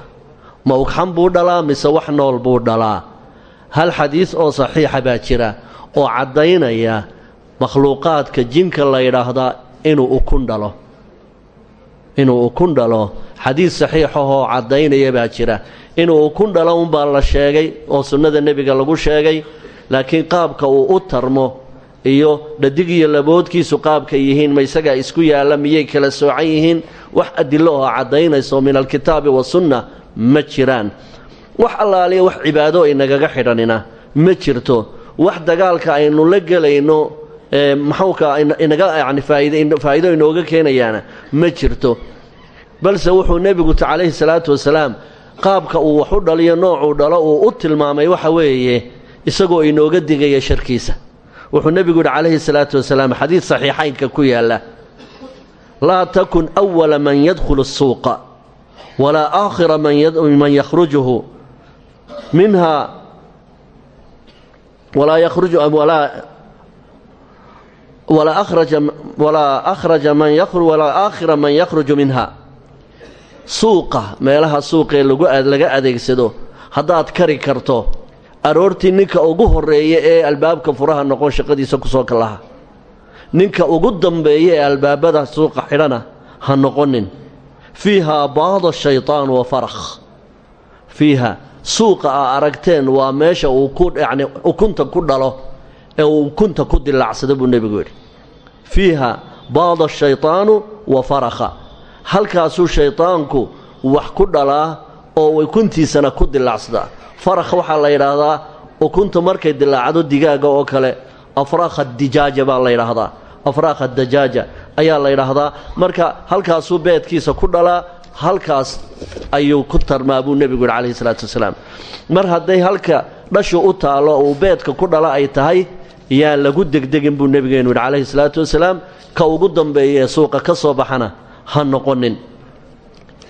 Speaker 2: Ma ugxan buu dhalaa mise wax nool buu dhalaa? Hal xadiis oo saxiixa baa jira oo caddaynaya makhluuqaadka jinka la yidhaahdaa inuu ukun dhalo inuu ukun dhalo. Xadiis saxiixahoo caddaynaya baa jira. Inuu ukun dhalo unbaa la sheegay oo sunnada nebiga lagu sheegay laakiin qaabka uu u tarmo iyo dhadig iyo laboodkiisu qaabka yihiin ma isagaa isku yaalla miyay kala soocan yihiin? Wax adilo oo caddaynayso min alkitaabi wasunna ma jiraan. Wax allaaliya wax cibaado inagaga xidhanina ma jirto. Wax dagaalka aynu la gelayno maxuuka inaga yani faa'iido inooga keenayaana ma jirto. Balse wuxuu nebigu calayhi salaatu wasalaam qaabka uu wax u dhaliyo noocuu dhalo uu u tilmaamay waxa weeye isagoo inooga digaya sharkiisa. Wuxuu nebigu yidhi calayhi salaatu wasalaam xadiid saxiixaynka ku yaalla. Laa takun awala man yadkhulu الsuuqa walaa aakhira man yakhrujuhu minha walaa yakhruju walaa walaa aakhira man yakhruju minha. Suuqa meelaha suuqee laga adeegsado haddaad kari karto aroortii ninka ugu horreeya ee albaabka furaha noqon shaqadiisa ku soo kalaha. Ninka ugu dambeeya ee albaabada suuqa xidhana ha noqonin. Fiihaa baada shaytaan wa farakh fiiha suuqa aa aragteen waa meesha uu yacni ukunta ku dhalo ee uu ukunta ku dilaacsado buu nebigu yidhi fiiha baada shaytaanu wa farakha halkaasuu shaydaanku wax ku dhalaa oo ukuntiisana ku dilaacsadaa farakh waxaa la yidhaahdaa ukunta markay dilaacdo digaaga oo kale afraakha dijaaja baa la yidhaahdaa afraakha dajaaja ayaa la yidhaahdaa marka halkaasuu beedkiisa ku dhalaa halkaas ayuu ku tarmaa buu nebigu yidhi calayhi salaatu wasalaam mar hadday halka dhashu u taallo uu beedka ku dhala ay tahay yaan lagu degdegin buu nebigeenu yidhi calayhi salaatu wasalaam ka ugu dambeeya ee suuqa ka soo baxana ha noqonin.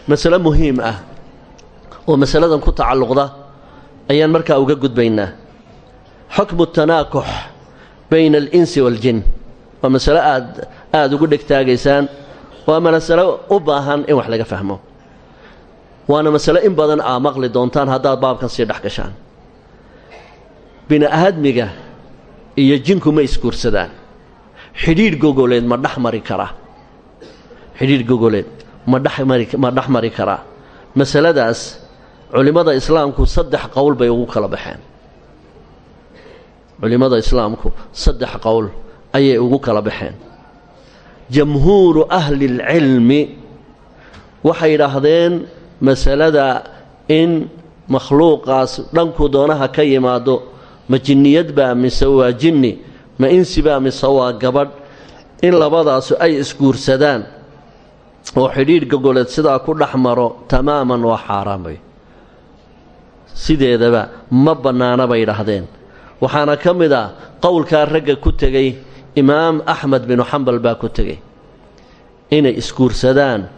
Speaker 2: Masale muhiim ah oo masaladan ku tacalluqda ayaan markaa uga gudbaynaa. Xukmu tanaakux bayna alinsi waaljin waa masalo aad aada ugu dhegtaagaysaan. Waa masalo u baahan in wax laga fahmo. Waana masalo in badan aa maqli doontaan haddaad baabkan sii dhex gashaan bini-aadmiga iyo jinku ma isguursadaan. Xidhiidh gogoleed ma dhex mari karaa xidhiidh gogoleed ma dhexmari ma dhex mari karaa masaladaas culimmada islaamku saddex qowl bay ugu kala baxeen. Culimmada islaamku saddex qowl ayay ugu kala baxeen. Jamhuuru ahlilcilmi waxay idhaahdeen masalada in makhluuqaas dhanku doonaha ka yimaado ma jinniyadbaa mise waa jinni ma insibaa mise waa gabadh. In labadaasu ay isguursadaan oo xidhiidh gogoleed sidaa ku dhex maro tamaaman waa xaaraan bay. Sideedaba ma bannaana bay idhaahdeen. Waxaana ka mid a qowlkaa ragga ku tegey imaam axmed binu xambal baa ku tegey inay isguursadaan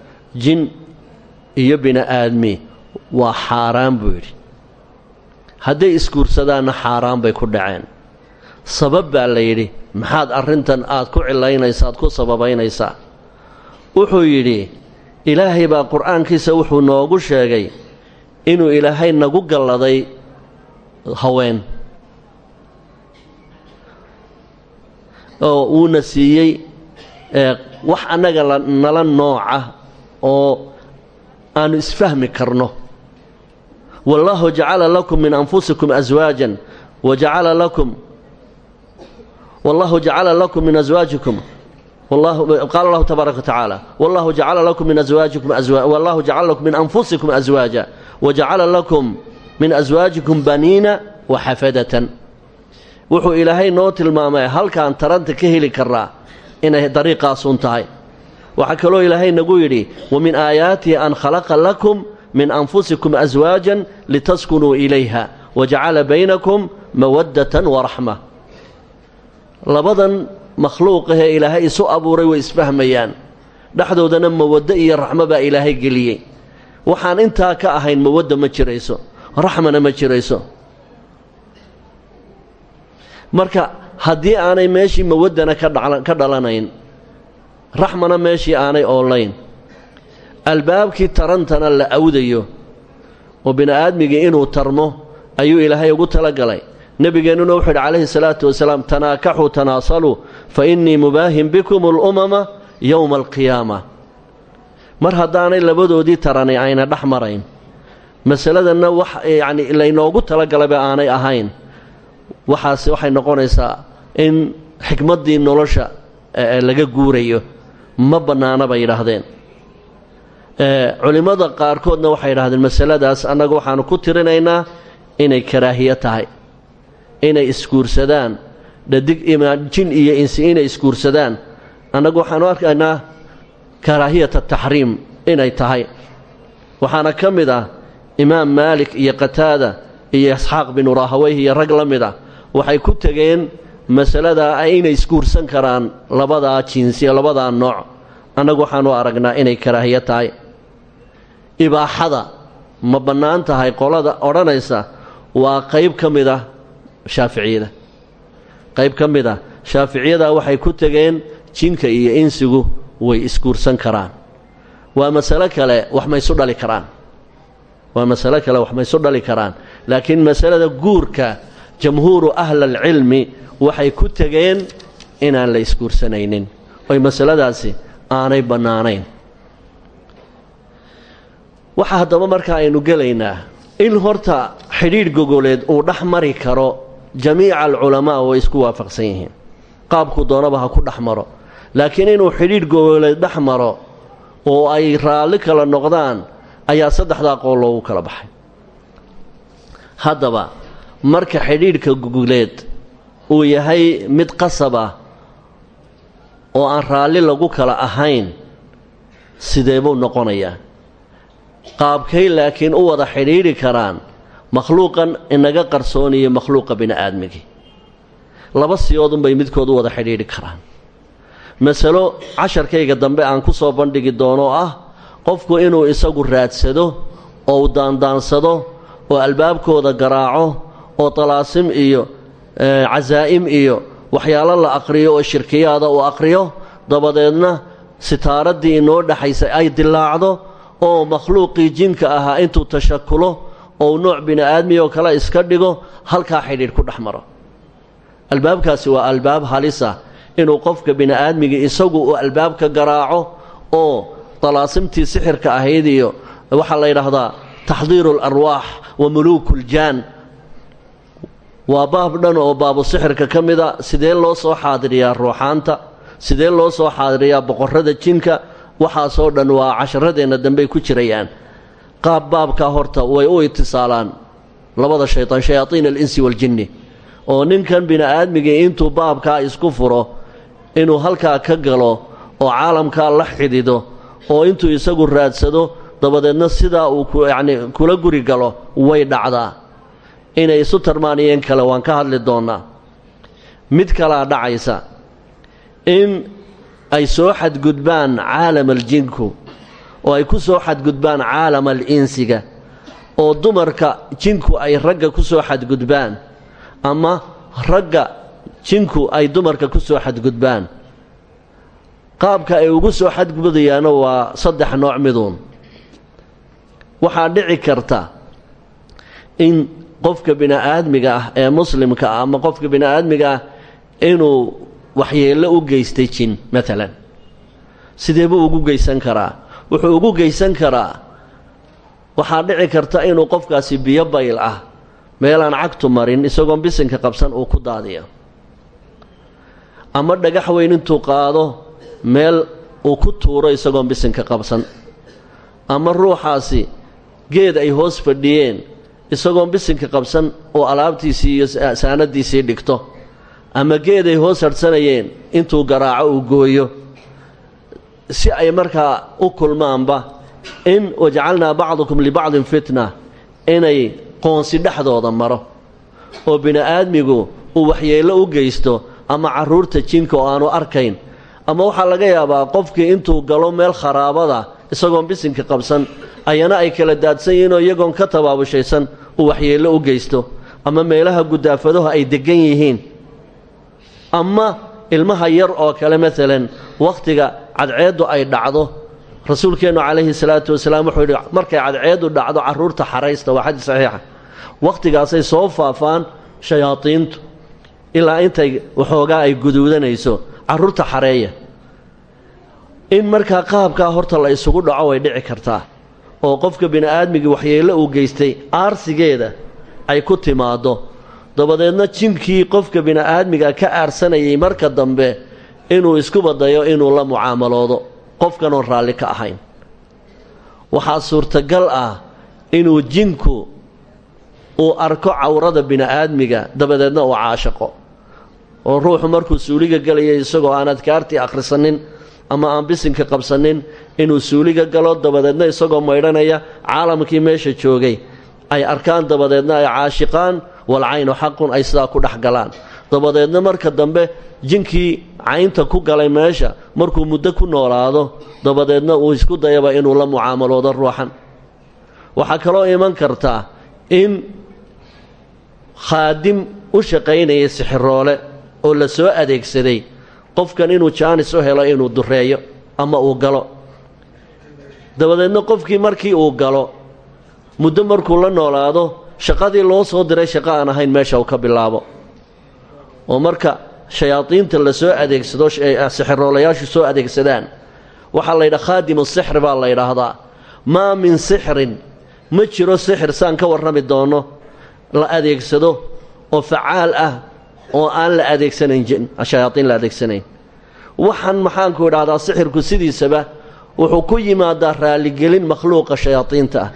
Speaker 2: jin iyo bini-aadmi waa xaaraan buu yidhi hadday isguursadaanna xaaraan bay ku dhaceen. Sabab baa la yidhi maxaad arrintan aad ku cilaynaysa aad ku sababaynaysaa wuxuu yidhi ilaahay baa qur'aankiisa wuxuu noogu sheegay inuu ilaahay nagu galladay haween. Oo uuna siiyey wax annaga nala nooca oo aanu isfahmi karno wallaahu jacala lakum min anfusikum aswaajan wa jacala lakum wallahu jacala lakum min aswaajikum qaala allahu tabaaraka wa tacaala wallahu jacala lakum min aswaajikum wallahu jacala lakum min anfusikum aswaaja wajacala lakum min aswaajikum baniina wa xafadatan. Wuxuu ilaahay noo tilmaamay halkaan taranta ka heli karnaa inay dariiqaasun tahay. Waxaa kaloo ilaahay nagu yidhi wa min aayaatihi an khalaqa lakum min anfusikum aswaajan litaskunuu ilayha wajacala baynakum mawaddatan waraxma labadan makhluuqahee ilaahay isu abuuray way isfahmayaan dhexdoodana mawaddo iyo raxmo baa ilaahay geliyey waxaan intaa ka ahayn mawadda ma jirayso raxmana ma jirayso marka haddii aanay meeshii mawaddana ka dhalanayn raxmana meeshii aanay oolayn albaabkii tarantana la awdayo oo bini'aadmigii inuu tarmo ayuu ilaahay ugu talagalay. Nebigeennuna wuxuu yidhi calayhi salaatu wasalaam tanaakaxuu tanaasaluu fa innii mubaahin bikum alumama yowma alqiyaama. Mar haddaanay labadoodii tarani ayna dhex marayn. Masaladanna wax yacni laynoogu talagalaba aanay ahayn. Waxaas waxay noqonaysaa in xikmaddii nolosha laga guurayo. Ma bannaana bay yidhaahdeen culimmada qaarkoodna waxay yidhahdeen masaladaas annagu waxaanu ku tirinaynaa inay karaahiyo tahay inay isguursadaan dhadig jin iyo insi inay isguursadaan. Annagu waxaanu arkaynaa karaahiyata taxriim inay tahay. Waxaana ka mid ah imaam maalik iyo qataada iyo isxaaq binu rahaweyh iyo rag la mid ah waxay ku tegeen masaladaa inay isguursan karaan labadaa jinsi labadaa nooc. Annagu waxaanu aragnaa inay karaahiyo tahay ibaaxada ma bannaan tahay qolada odhanaysa waa qayb ka mid ah shaaficiyada. Qayb ka mid ah shaaficiyada waxay ku tegeen jinka iyo insigu way isguursan karaan. Waa masalo kale wax maysu dhali karaan. Waa masalo kale wax maysu dhali karaan. Laakiin masalada guurka jamhuuru ahlalcilmi waxay ku tegeen inaan la isguursanaynin. Oy masaladaasi aanay bannaanayn waxaa haddaba markaa aynu gelaynaa in horta xidhiidh gogoleed uu dhex mari karo jamiica alculamaa way isku waafaqsan yihiin. Qaabku doonaba ha ku dhex maro. Laakiin inuu xidhiidh gogoleed dhex maro oo ay raalli kala noqdaan ayaa saddexdaa qool loogu kala baxay. Haddaba marka xidhiidhka gogoleed uu yahay mid qasab ah oo aan raalli lagu kala ahayn sidee buu noqonayaa qaabkay laakiin u wada xidhiidhi karaan makhluuqan inaga qarsooniyo makhluuqa bini'aadmigii laba siyoodunbay midkood u wada xidhiidhi karaan. Masalo casharkayga dambe aan ku soo bandhigi doono ah qofku inuu isagu raadsado oo u daandaansado oo albaabkooda garaaco oo talaasim iyo casaa'im iyo waxyaalo la aqriyo oo shirkiyaada uu aqriyo dabadeedna sitaaraddii inoo dhexaysay ay dilaacdo oo makhluuqii jinka ahaa intuu tashakulo oo nooc bini'aadmi oo kale iska dhigo halkaa xidhiidh ku dhex maro. Albaabkaasi waa albaab halisa inuu qofka bini'aadmigii isagu uu albaabka garaaco oo dalaasimtii sixirka ahayd iyo waxaa la yidhaahdaa taxdiiru alarwaax wa muluukuuljaan waa baab dhan oo baabu sixirka ka mida sidee loo soo xaadiriyaa ruuxaanta? Sidee loo soo xaadiriyaa boqorrada jinka waxaasoo dhan waa casharadeenna dambey ku jirayaan. Qaab baabkaa horta way u itisaalaan labada shaytaan shayaaiin alinsi waaljinni oo ninkan bini'aadmigii intuu baabkaa isku furo inuu halkaa ka galo oo caalamkaa la xidido oo intuu isagu raadsado dabadeedna sidaa uu yacni kula guri galo way dhacdaa. Inay isu tarmaaniyeen kale waan ka hadli doonnaa. Mid kalaa dhacaysa. In ay soo xadgudbaan caalam aljinku oo ay ku soo xadgudbaan caalam al-insiga oo dumarka jinku ay ragga ku soo xadgudbaan ama ragga jinku ay dumarka ku soo xadgudbaan. Qaabka ay ugu soo xadgudayaana waa saddex nooc miduun. Waxaa dhici karta in qofka bini'aadmiga ah ee muslimka ah ama qofka bini'aadmiga ah inuu waxyeello u geystay jin maalan sidee buu ugu geysan karaa? Wuxuu ugu geysan karaa waxaa dhici karta inuu qofkaasi biyo bayl ah meelaan cagtu marin isagoon bisinka qabsan uu ku daadiyo. Ama dhagax weyn intuu qaado meel uu ku tuuro isagoon bisinka qabsan. Ama ruuxaasi geed ay hoos fadhiyeen isagoon bisinka qabsan oo alaabtiisii iyo saanadiisii dhigto ama geed ay hoos hadhsanayeen intuu garaaco uu gooyo. Si ay markaa u kulmaanba in wajacalnaa bacdukum libacdin fitna inay qoonsi dhexdooda maro. Oo bini'aadmigu uu waxyeello u geysto ama carruurta jinka oo aanu arkayn. Ama waxaa laga yaabaa qofkii intuu galo meel kharaabada isagoon bisinka qabsan ayana ay kala daadsan yihiinoo iyagoon ka tabaabushaysan uu waxyeello u geysto. Ama meelaha gudaafadahu ay deggan yihiin ama ilmaha yar oo kale maalan wakhtiga cadceeddu ay dhacdo rasuulkeennu calayhi salaatu wasalaam wuxuu yidhi markay cadceeddu dhacdo carruurta xaraysta waa xadii saxiixa. Wakhtigaasay soo faafaan shayaadiintu ilaa intay waxoogaa ay guduudanayso carruurta xareeya. In markaa qaabkaa horta la isugu dhaco way dhici kartaa oo qofka bini'aadmigii waxyeello uu geystay aarsigeeda ay ku timaaddo dabadeedna jinkii qofka bini'aadmiga ka aarsanayay marka dambe inuu isku badayo inuu la mucaamaloodo qofkanoon raalli ka ahayn. Waxaa suurtagal ah inuu jinku uu arko cawrada bini'aadmiga dabadeedna uu caashaqo. Oo ruuxu markuu suuliga gelaya isagoo aan adkaartii akhrisanin ama aan bisinka qabsanin inuu suuliga galo dabadeedna isagoo maydhanaya caalamkii meesha joogay ay arkaan dabadeedna ay caashiqaan walcaynu xaqun ay sidaa ku dhex galaan. Dabadeedna marka dambe jinkii caynta ku galay meesha markuu muddo ku noolaado dabadeedna uu isku dayaba inuu la mucaamaloodo ruuxan. Waxaa kaloo iman kartaa in khaadim u shaqaynaya sixiroole oo la soo adeegsaday qofkan inuu jaanis u helo inuu dureeyo ama uu galo. Dabadeedna qofkii markii uu galo muddo markuu la noolaado shaqadii loo soo diray shaqo aan ahayn meesha uu ka bilaabo. Oo marka shayaadiinta la soo adeegsado sixiroolayaashu soo adeegsadaan waxaa la yidhaha khaadimu sixri baa la yidhaahdaa. Maa min sixrin ma jiro sixir saan ka warrami doono la adeegsado oo facaal ah oo aan la adeegsanayn shayaadiin la adeegsanayn. Waxaan maxaanku idhahdaa sixirku sidiisaba wuxuu ku yimaadaa raalligelin makhluuqa shayaadiinta ah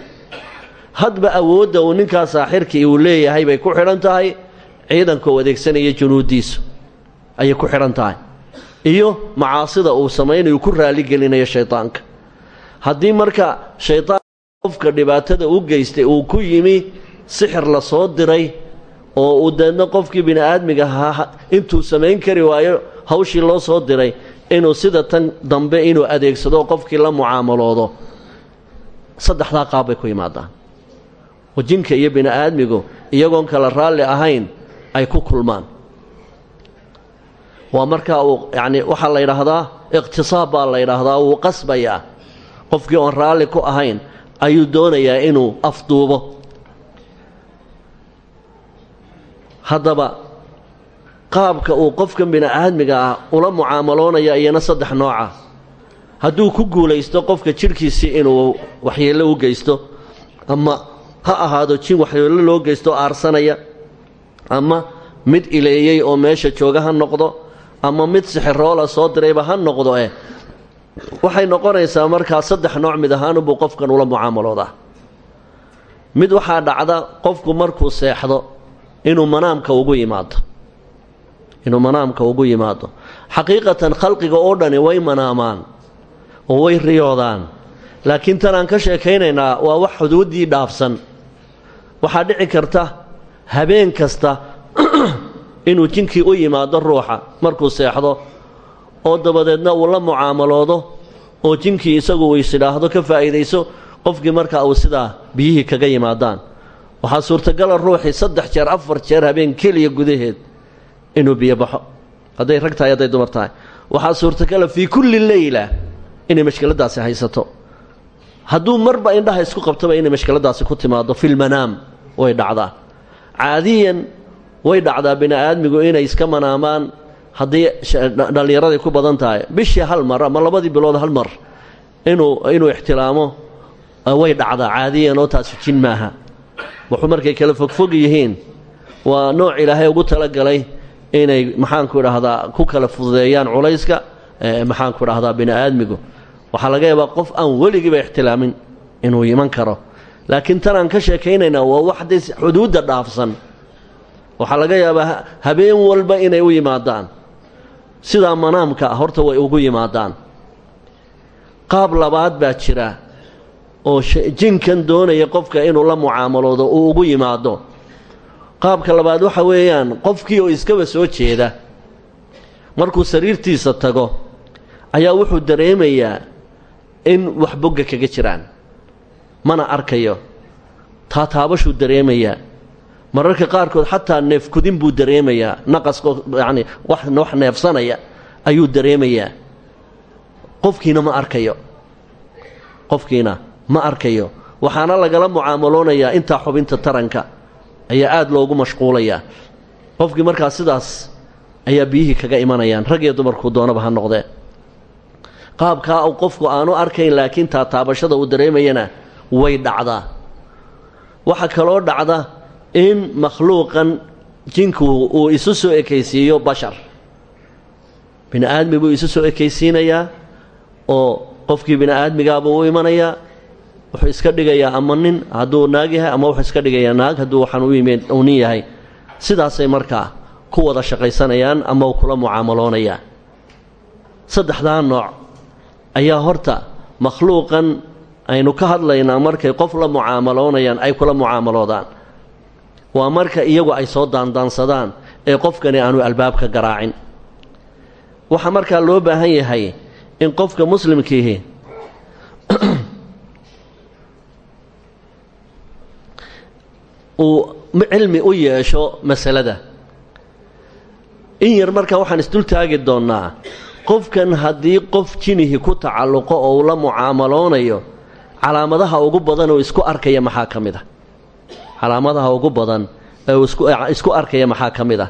Speaker 2: hadba awoodda uu ninkaa saaxirkii uu leeyahay bay ku xidhan tahay ciidanka uu adeegsanaya junuuddiisu ayay ku xidhan tahay. Iyo macaasida uu samaynayu ku raalligelinayo shaydaanka haddii marka shaydaan qofka dhibaatada u geystay uu ku yimi sixir la soo diray oo uu deedna qofkii bini'aadmiga ahaa intuu samayn kari waayo hawshii loo soo diray inuu sida tan dambe inuu adeegsado qofkii la mucaamaloodo saddexdaa qaab bay ku yimaadaan jinka iyo bini'aadmigu iyagoon kala raalli ahayn ay ku kulmaan. Waa markaa uu yacni waxaa la yidhaahdaa iqhtisaab baa la yidhaahdaa wuu qasbayaa qofkii oon raalli ku ahayn ayuu doonayaa inuu afduubo haddaba qaabka uu qofkan bini'aadmiga ah ula mucaamaloonaya iyana saddex nooca. Hadduu ku guulaysto qofka jidhkiisii inuu waxyeello u geysto ama ha ahaado jin waxyeello loo geysto aarsanaya ama mid ileeyey oo meesha jooga ha noqdo ama mid sixiroola soo dirayba ha noqdo eh waxay noqonaysaa markaa saddex nooc mid ahaanubuu qofkan ula mucaamaloodaa. Mid waxaa dhacda qofku markuu seexdo inuu manaamka ugu yimaado inuu manaamka ugu yimaado. Xaqiiqatan khalqiga oo dhani way manaamaan oo way riyoodaan. Laakiin tan aan ka sheekaynaynaa waa wax xuduuddii dhaafsan waxaa dhici karta habeen kasta inuu jinkii u yimaado ruuxa markuu seexdo oo dabadeedna uu la mucaamaloodo oo jinkii isagu uu isidhaahdo ka faa'iidayso qofkii markaa uu sidaa biyihii kaga yimaadaan. Waxaa suurtagala ruuxii saddex jeer afar jeer habeen keliya gudaheed inuu biyo baxo. Hadday rag tahay hadday dumar tahay. Waxaa suurtagala fii kulli leyla inay mashkiladdaasi haysato. Hadduu marba indhaha isku qabtaba inay mashkiladdaasi ku timaado filmanaam way dhacdaa. Caadiyan way dhacdaa bini'aadmigu inay iska manaamaan haddii dhallinyaraday ku badan tahay. Bishii hal mar ama labadii bilood hal mar inuu inuu ixtiraamo way dhacdaa caadiyan oo taasi jin maaha. Wuxuu markay kala fogfog yihiin. Waa nooc ilaahay ugu talagalay inay maxaanku idhaahdaa ku kala fududeeyaan culayska maxaanku idhahdaa bini'aadmigu. Waxaa laga yaabaa qof aan weligiiba ixtilaamin inuu iman karo laakiin tan aan ka sheekaynaynaa waa wax hadday xuduudda dhaafsan. Waxaa laga yaabaa habeen walba inay u yimaadaan. Sidaa manaamka horta way ugu yimaadaan. Qaab labaad baa jira oo jinkan doonaya qofka inuu la mucaamaloodo uu ugu yimaado. Qaabka labaad waxa weeyaan qofkii oo iskaba soo jeeda markuu sariirtiisa tago ayaa wuxuu dareemayaa in wax bogga kaga jiraan mana arkayo. Taataabashuu dareemayaa mararka qaarkood xataa neefkudin buu dareemayaa naqasko yacni wax wax neefsanaya ayuu dareemayaa qofkiina ma arkayo. Qofkiina ma arkayo. Waxaana lagala mucaamaloonayaa intaa xubinta taranka. Ayaa aada loogu mashquulayaa qofkii markaa sidaas ayaa biyihii kaga imanayaan. Rag iyo dumarkuu doonaba ha noqdee. Qaabkaa qofku aanu arkayn laakiin taataabashada uu dareemayana way dhacdaa. Waxaa kaloo dhacda in makhluuqan jinku uu isu soo ekaysiiyo bashar. Bini aadmi buu isu soo ekaysiinayaa oo qofkii bini aadmigaabuu u imanayaa wuxuu iska dhigayaa ama nin hadduu naag yahay ama wuxuu iska dhigayaa naag hadduu waxaan u yimid uu nin yahay. Sidaasay markaa ku wada shaqaysanayaan ama kula mucaamaloonayaan. Saddexdaa nooc ayaa horta makhluuqan aynu ka hadlaynaa markay qof la mucaamaloonayaan ay kula mucaamaloodaan. Waa marka iyagu ay soo daandaansadaan ee qofkani aanu albaabka garaacin. Waxaa markaa loo baahan yahay in qofka muslimkiihi uu cilmi u yeesho masalada. In yar markaa waxaan isdul taagi doonnaa qofkan haddii qof jinihi ku tacalluqo oo uu la mucaamaloonayo calaamadaha ugu badan oo isku arkaya maxaa ka mid a calaamadaha ugu badan ee isku arkaya maxaa ka mid ah?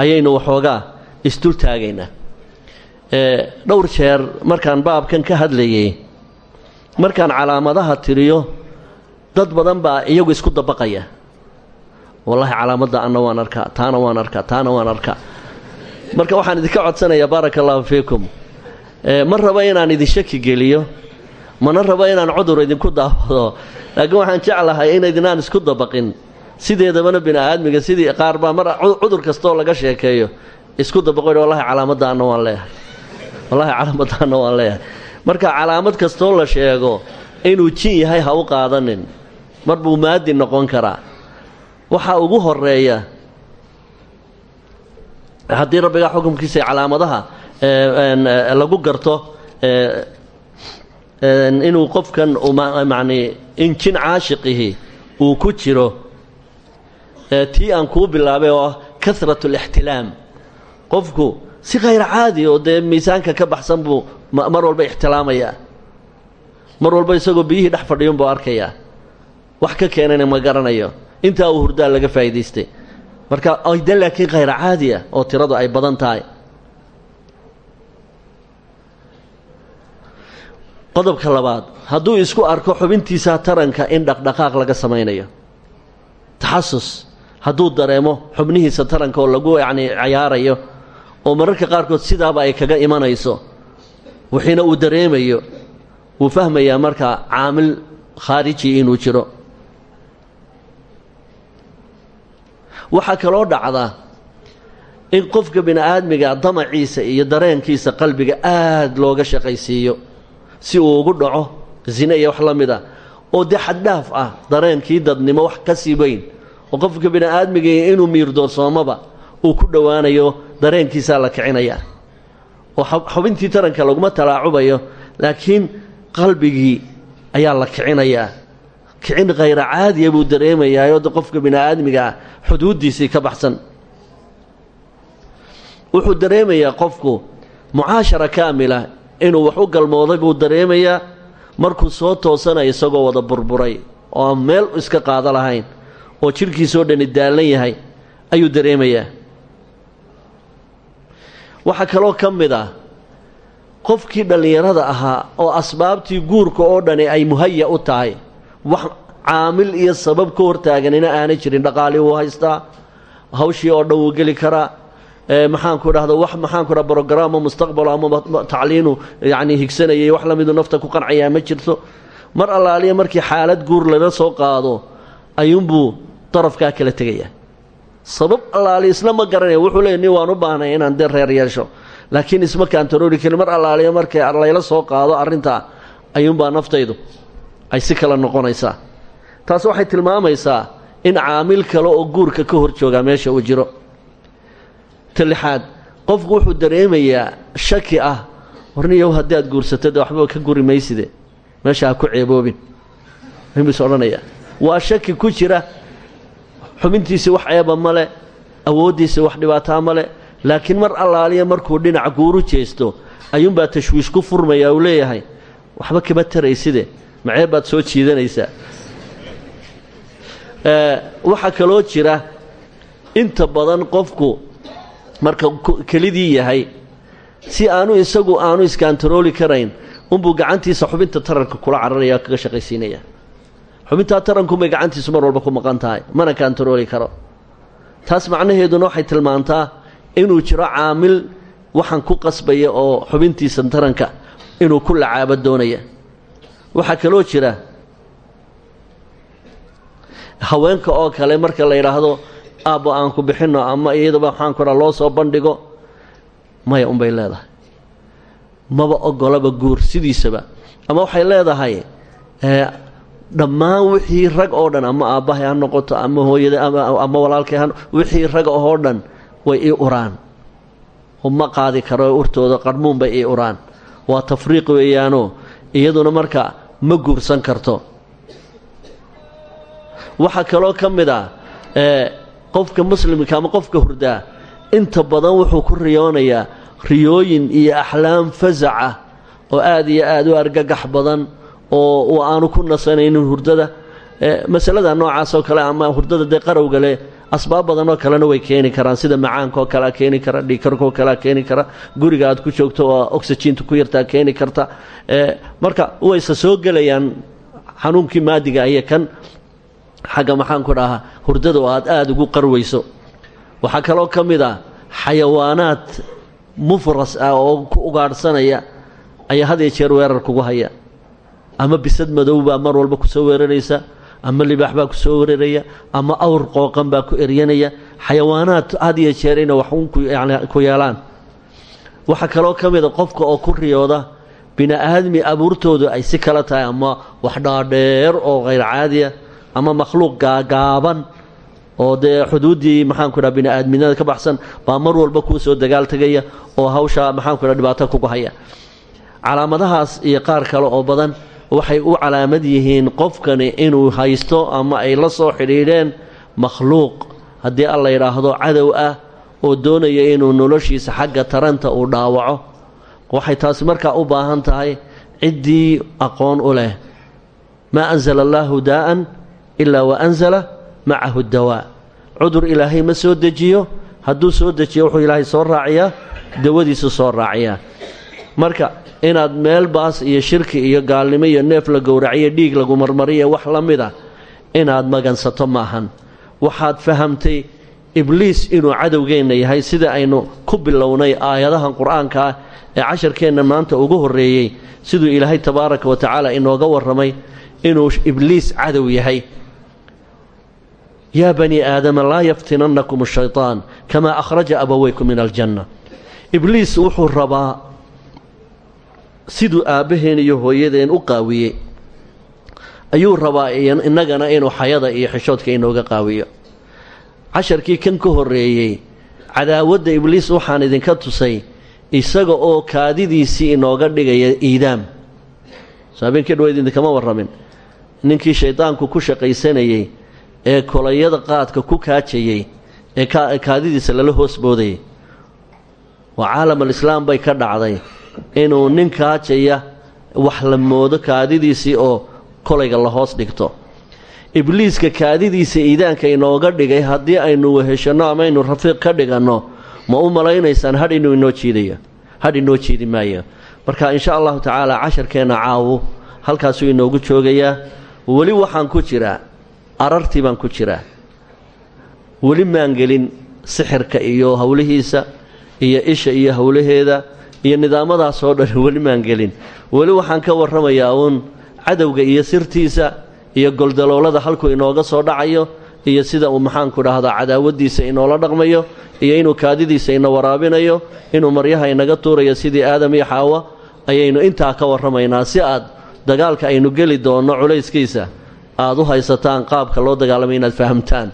Speaker 2: Ayaynu waxoogaa isdul dhowr jeer markaan baabkan ka hadlayay markaan calaamadaha tiriyo dad badan baa iyagu isku dabaqaya. Wallaahi calaamadda anna waan arkaa taana waan arkaa taana waan arkaa. Marka waxaan idinka codsanayaa baaraka allaahu fiikum ma rabo inaan idin shaki geliyo mana rabo inaan cudur idinku daawado laakiin waxaan jeclahay inaydinaan isku dabaqin. Sideedabana bini aadmiga sidii qaar baa mar cudur kastoo laga sheekeeyo isku dabaqo wallahi calaamadda anna waan leeyahay. Wallahi calaamadda anna waan leeyahay. Marka calaamad kastoo la sheego inuu jin yahay ha u qaadanin. Mar buu maadi noqon karaa. Waxaa ugu horreeya haddii rabbigaa xukumkiisa calaamadaha lagu garto inuu qofkan mani in jin caashiqihi uu ku jiro tii aan kuu bilaabay oo ah karat qofku si khayr caadi oo dee miisaanka ka baxsan buu mar walba ixtilaamayaa mar walba isagoo biyihii dhex fadhiyun buu arkayaa. Wax ka keenana ma garanayo. Intaa uu hurdaa laga faa'idaystay. Marka ayda laakiin khayr caadi ah oo tiradu ay badan tahay qodobka labaad hadduu isku arko xubintiisa taranka in dhaqdhaqaaq laga samaynayo. Taxasus hadduu dareemo xubnihiisa taranka oo lagu yacni cayaarayo oo mararka qaarkood sidaaba ay kaga imanayso wixiina uu dareemayo wuu fahmayaa markaa caamil khaariji inuu jiro. Waxaa kaloo dhacda in qofka bini aadmiga damaciisa iyo dareenkiisa qalbiga aad looga shaqaysiiyo si uu ugu dhaco zine iyo wax la mid a oo dee xaddhaaf ah dareenkii dadnimo wax ka sii oo qofka bini aadmigii inuu miirdoorsoomaba uu ku dhowaanayo dareenkiisaa la kicinaya. Oo xubintii taranka laguma talaacubayo laakiin qalbigii ayaa la kicinayaa kicin khayra caadiya buu dareemayaa oo qofka bini aadmiga ah xuduuddiisii ka baxsan. Wuxuu dareemayaa qofku mucaashara kaamila inuu wax u galmooday buu dareemayaa markuu soo toosanaya isagoo wada burburay oo aan meel iska qaado lahayn oo jidhkiisoo dhani daallan yahay ayuu dareemayaa. Waxaa kaloo ka mid ah qofkii dhallinyarada ahaa oo asbaabtii guurka oo dhani ay muhaya u tahay wax caamil iyo sabab ka hortaaganina aanay jirin dhaqaalii wuu haystaa hawshii oo dhan wuu geli karaa maxaanku dhahda wax maxaanku dha brogaraamo mustaqbalo ama tacliinu yacni higsanayay wax la midu nafta ku qancayaa ma jirto. Mar allaaliya markii xaalad guur laga soo qaado ayuunbuu darafkaa kala tegayaa. Sabab allaali isna ma garanaya wuxuu leeya waan u baahnay inaan dee reer yeesho. Laakiin isma kaantaroori karin mar allaaliya markay layla soo qaado arrintaa ayuunbaa naftaydu ay si kala noqonaysaa. Taas waxay tilmaamaysaa in caamil kale oo guurka ka hor joogaa meesha uu jiro ta qofku wuxuu dareemayaa shaki ah. Warniyow haddii aad guursato dee waxba ka guri mayside. Meesha ha ku ceeboobin. Ayuunbuu is odhanayaa. Waa shaki ku jira. Xubintiisii wax eeba male awooddiisii wax dhibaataa male laakiin mar allaaliya markuu dhinac guuru jeesto ayuunbaa tashwiish ku furmaya uu leeyahay. Waxba kama tarayside. Macee baad soo jiidanaysaa? Waxaa kaloo jira. Inta badan qofku marka kelidii yahay si aanu isagu aanu iskantarooli karayn unbuu gacantiisa xubinta taranka kula cararaya kaga shaqaysiinaya. Xubintaa tarankunbay gacantiisu mar walba ku maqan tahay mana kantarooli karo. Taas macnaheeduna waxay tilmaantaa inuu jiro caamil waxaan ku qasbaya oo xubintiisa taranka inuu ku lacaabo doonaya. Waxaa kaloo jira haweenka oo kale marka la yidhaahdo aabbo aan ku bixinno ama iyadaba waxaan ku loo soo bandhigo maya unbay leedahay. Maba ogolaba guur sidiisaba. Ama waxay leedahay dhammaan wixii rag oo dhan ama aabbahay ha noqoto ama hooyada ama walaalkay wixii rag oo dhan way ii uraan. Ma qaadi karo urtooda qarmuun bay ii uraan. Waa tafriiq weeyaanoo iyaduna marka ma guursan karto. Waxaa kaloo ka mid ah qofka muslimka ama qofka hurdaa inta badan wuxuu ku riyoonayaa riyooyin iyo axlaam fasaca oo aad iyo aad u argagax badan oo aanu ku nasanaynin hurdada. Masalada noocaasoo kale ama hurdada dee qarowga leh asbaab badanoo kalena way keeni karaan sida macaankaoo kalea keeni kara dhiikarkaoo kalea keeni kara guriga aad ku joogto oo oxyjiinta ku yartaa keeni karta. Marka wayse soo gelayaan xanuunkii maadiga iyo kan xagga maxaanku dhahaa hurdada oo aad aada ugu qarwayso. Waxaa kaloo ka mid ah xayawaanaad mufras ah oo ku ugaadhsanaya ayaa had iyo jeer weerar kugu haya. Ama bisad madow baa mar walba ku soo weeraraysa ama libaax baa ku soo weeraraya ama awr qooqan baa ku eryanaya. Xayawaanaad had iyo jeer inay waxun ku yeelaan waxaa kaloo ka mid a qofka oo ku riyooda bini aadmi abuurtoodu ay si kala tahay ama wax dhaadheer oo khayr caadiya ama makhluuq gaagaaban oo dee xuduuddii maxaanku dhaha bini aadminada ka baxsan baa mar walba kuu soo dagaal tegaya oo hawsha maxaanku dhaha dhibaato kugu haya. Calaamadahaas iyo qaar kale oo badan waxay u calaamad yihiin qofkani inuu haysto ama ay la soo xidhiidheen makhluuq. Haddii alla yidhaahdo cadow ah oo doonaya inuu noloshiisa xagga taranta uu dhaawaco waxay taasi markaa u baahan tahay ciddii aqoon u leh. Maa anzala allaahu daa'an ilaa wa anzala macahu dawaa cudur ilaahay ma soo dejiyo hadduu soo dejiyo wuxuu ilaahay soo raaciyaa dawadiisu soo raaciyaa marka inaad meel baas iyo shirki iyo gaalnimo iyo neef la gowraciyo dhiig lagu marmariyo wax la mid a inaad magansato maahan waxaad fahamtay ibliis inuu cadowgeenna yahay sida aynu ku bilownay aayadahan qur'aanka ah ee casharkeenna maanta ugu horreeyey siduu ilaahay tabaaraka wa tacaala inooga warramay inuu ibliis cadow yahay yaa bani aadama laa yaftinannakum ashaytaan kamaa akhraja abaweykum min aljanna ibliis wuxuu rabaa siduu aabbaheen iyo hooyadeen u qaawiyey ayuu rabaa innagana inuu xayada iyo xishoodka inooga qaawiyo casharkii kan ka horreeyey cadaawadda ibliis waxaan idinka tusay isaga oo kaadidiisii inooga dhigaya iidaam soo habeenkii dhaweyd idinkama warramin ninkii shaydaanku ku shaqaysanayey ee kolayada qaadka ku kaajayey ee kaadidiisa lala hoos boodayay. Waa caalam alislaam bay ka dhacday inuu nin kaajaya wax la moodo kaadidiisii oo kolayga la hoos dhigto. Ibliiska kaadidiisa iidaanka inooga dhigay haddii aynu weheshanno ama aynu rafiiq ka dhiganno ma u malaynaysaan hadh inuu inoo jiidayo hadh inoo jiidi maayo. Marka insha allahu tacaala casharkeenna caawu halkaasuu inoogu joogayaa. Weli waxaan ku jiraa arartii baan ku jiraa. Weli maan gelin sixirka iyo howlihiisa iyo isha iyo howlaheeda iyo nidaamadaas oo dhan weli maan gelin. Weli waxaan ka warramayaa uun cadowga iyo sirtiisa iyo goldaloolada halkuu inooga soo dhacayo iyo sida uu maxaanku dhahdaa cadaawaddiisa inoola dhaqmayo iyo inuu kaadidiisa ina waraabinayo inuu maryaha inaga tuurayo sidii aadam iyo xaawa ayaynu intaa ka warramaynaa si aad dagaalka aynu geli doonno culayskiisa aad u haysataan qaabka loo dagaalamay inaad fahamtaan.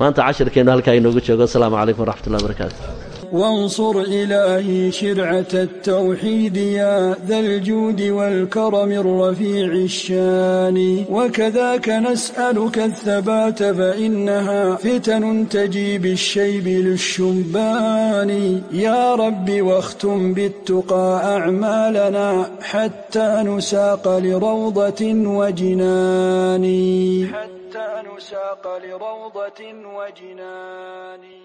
Speaker 2: Maanta cashirkeennu halkaa inoogu joogo. Asalaamu calaykum waraxmatullahi barakaatu
Speaker 3: وانصر إلهي شرعة التوحيد يا ذا الجود والكرم الرفيع الشان وكذاك نسألك الثبات فإنها فتن تجي بالشيب للشبان يا رب واختم بالتقى أعمالنا حتى نساق لروضة وجنان حتى نساق لروضة وجنان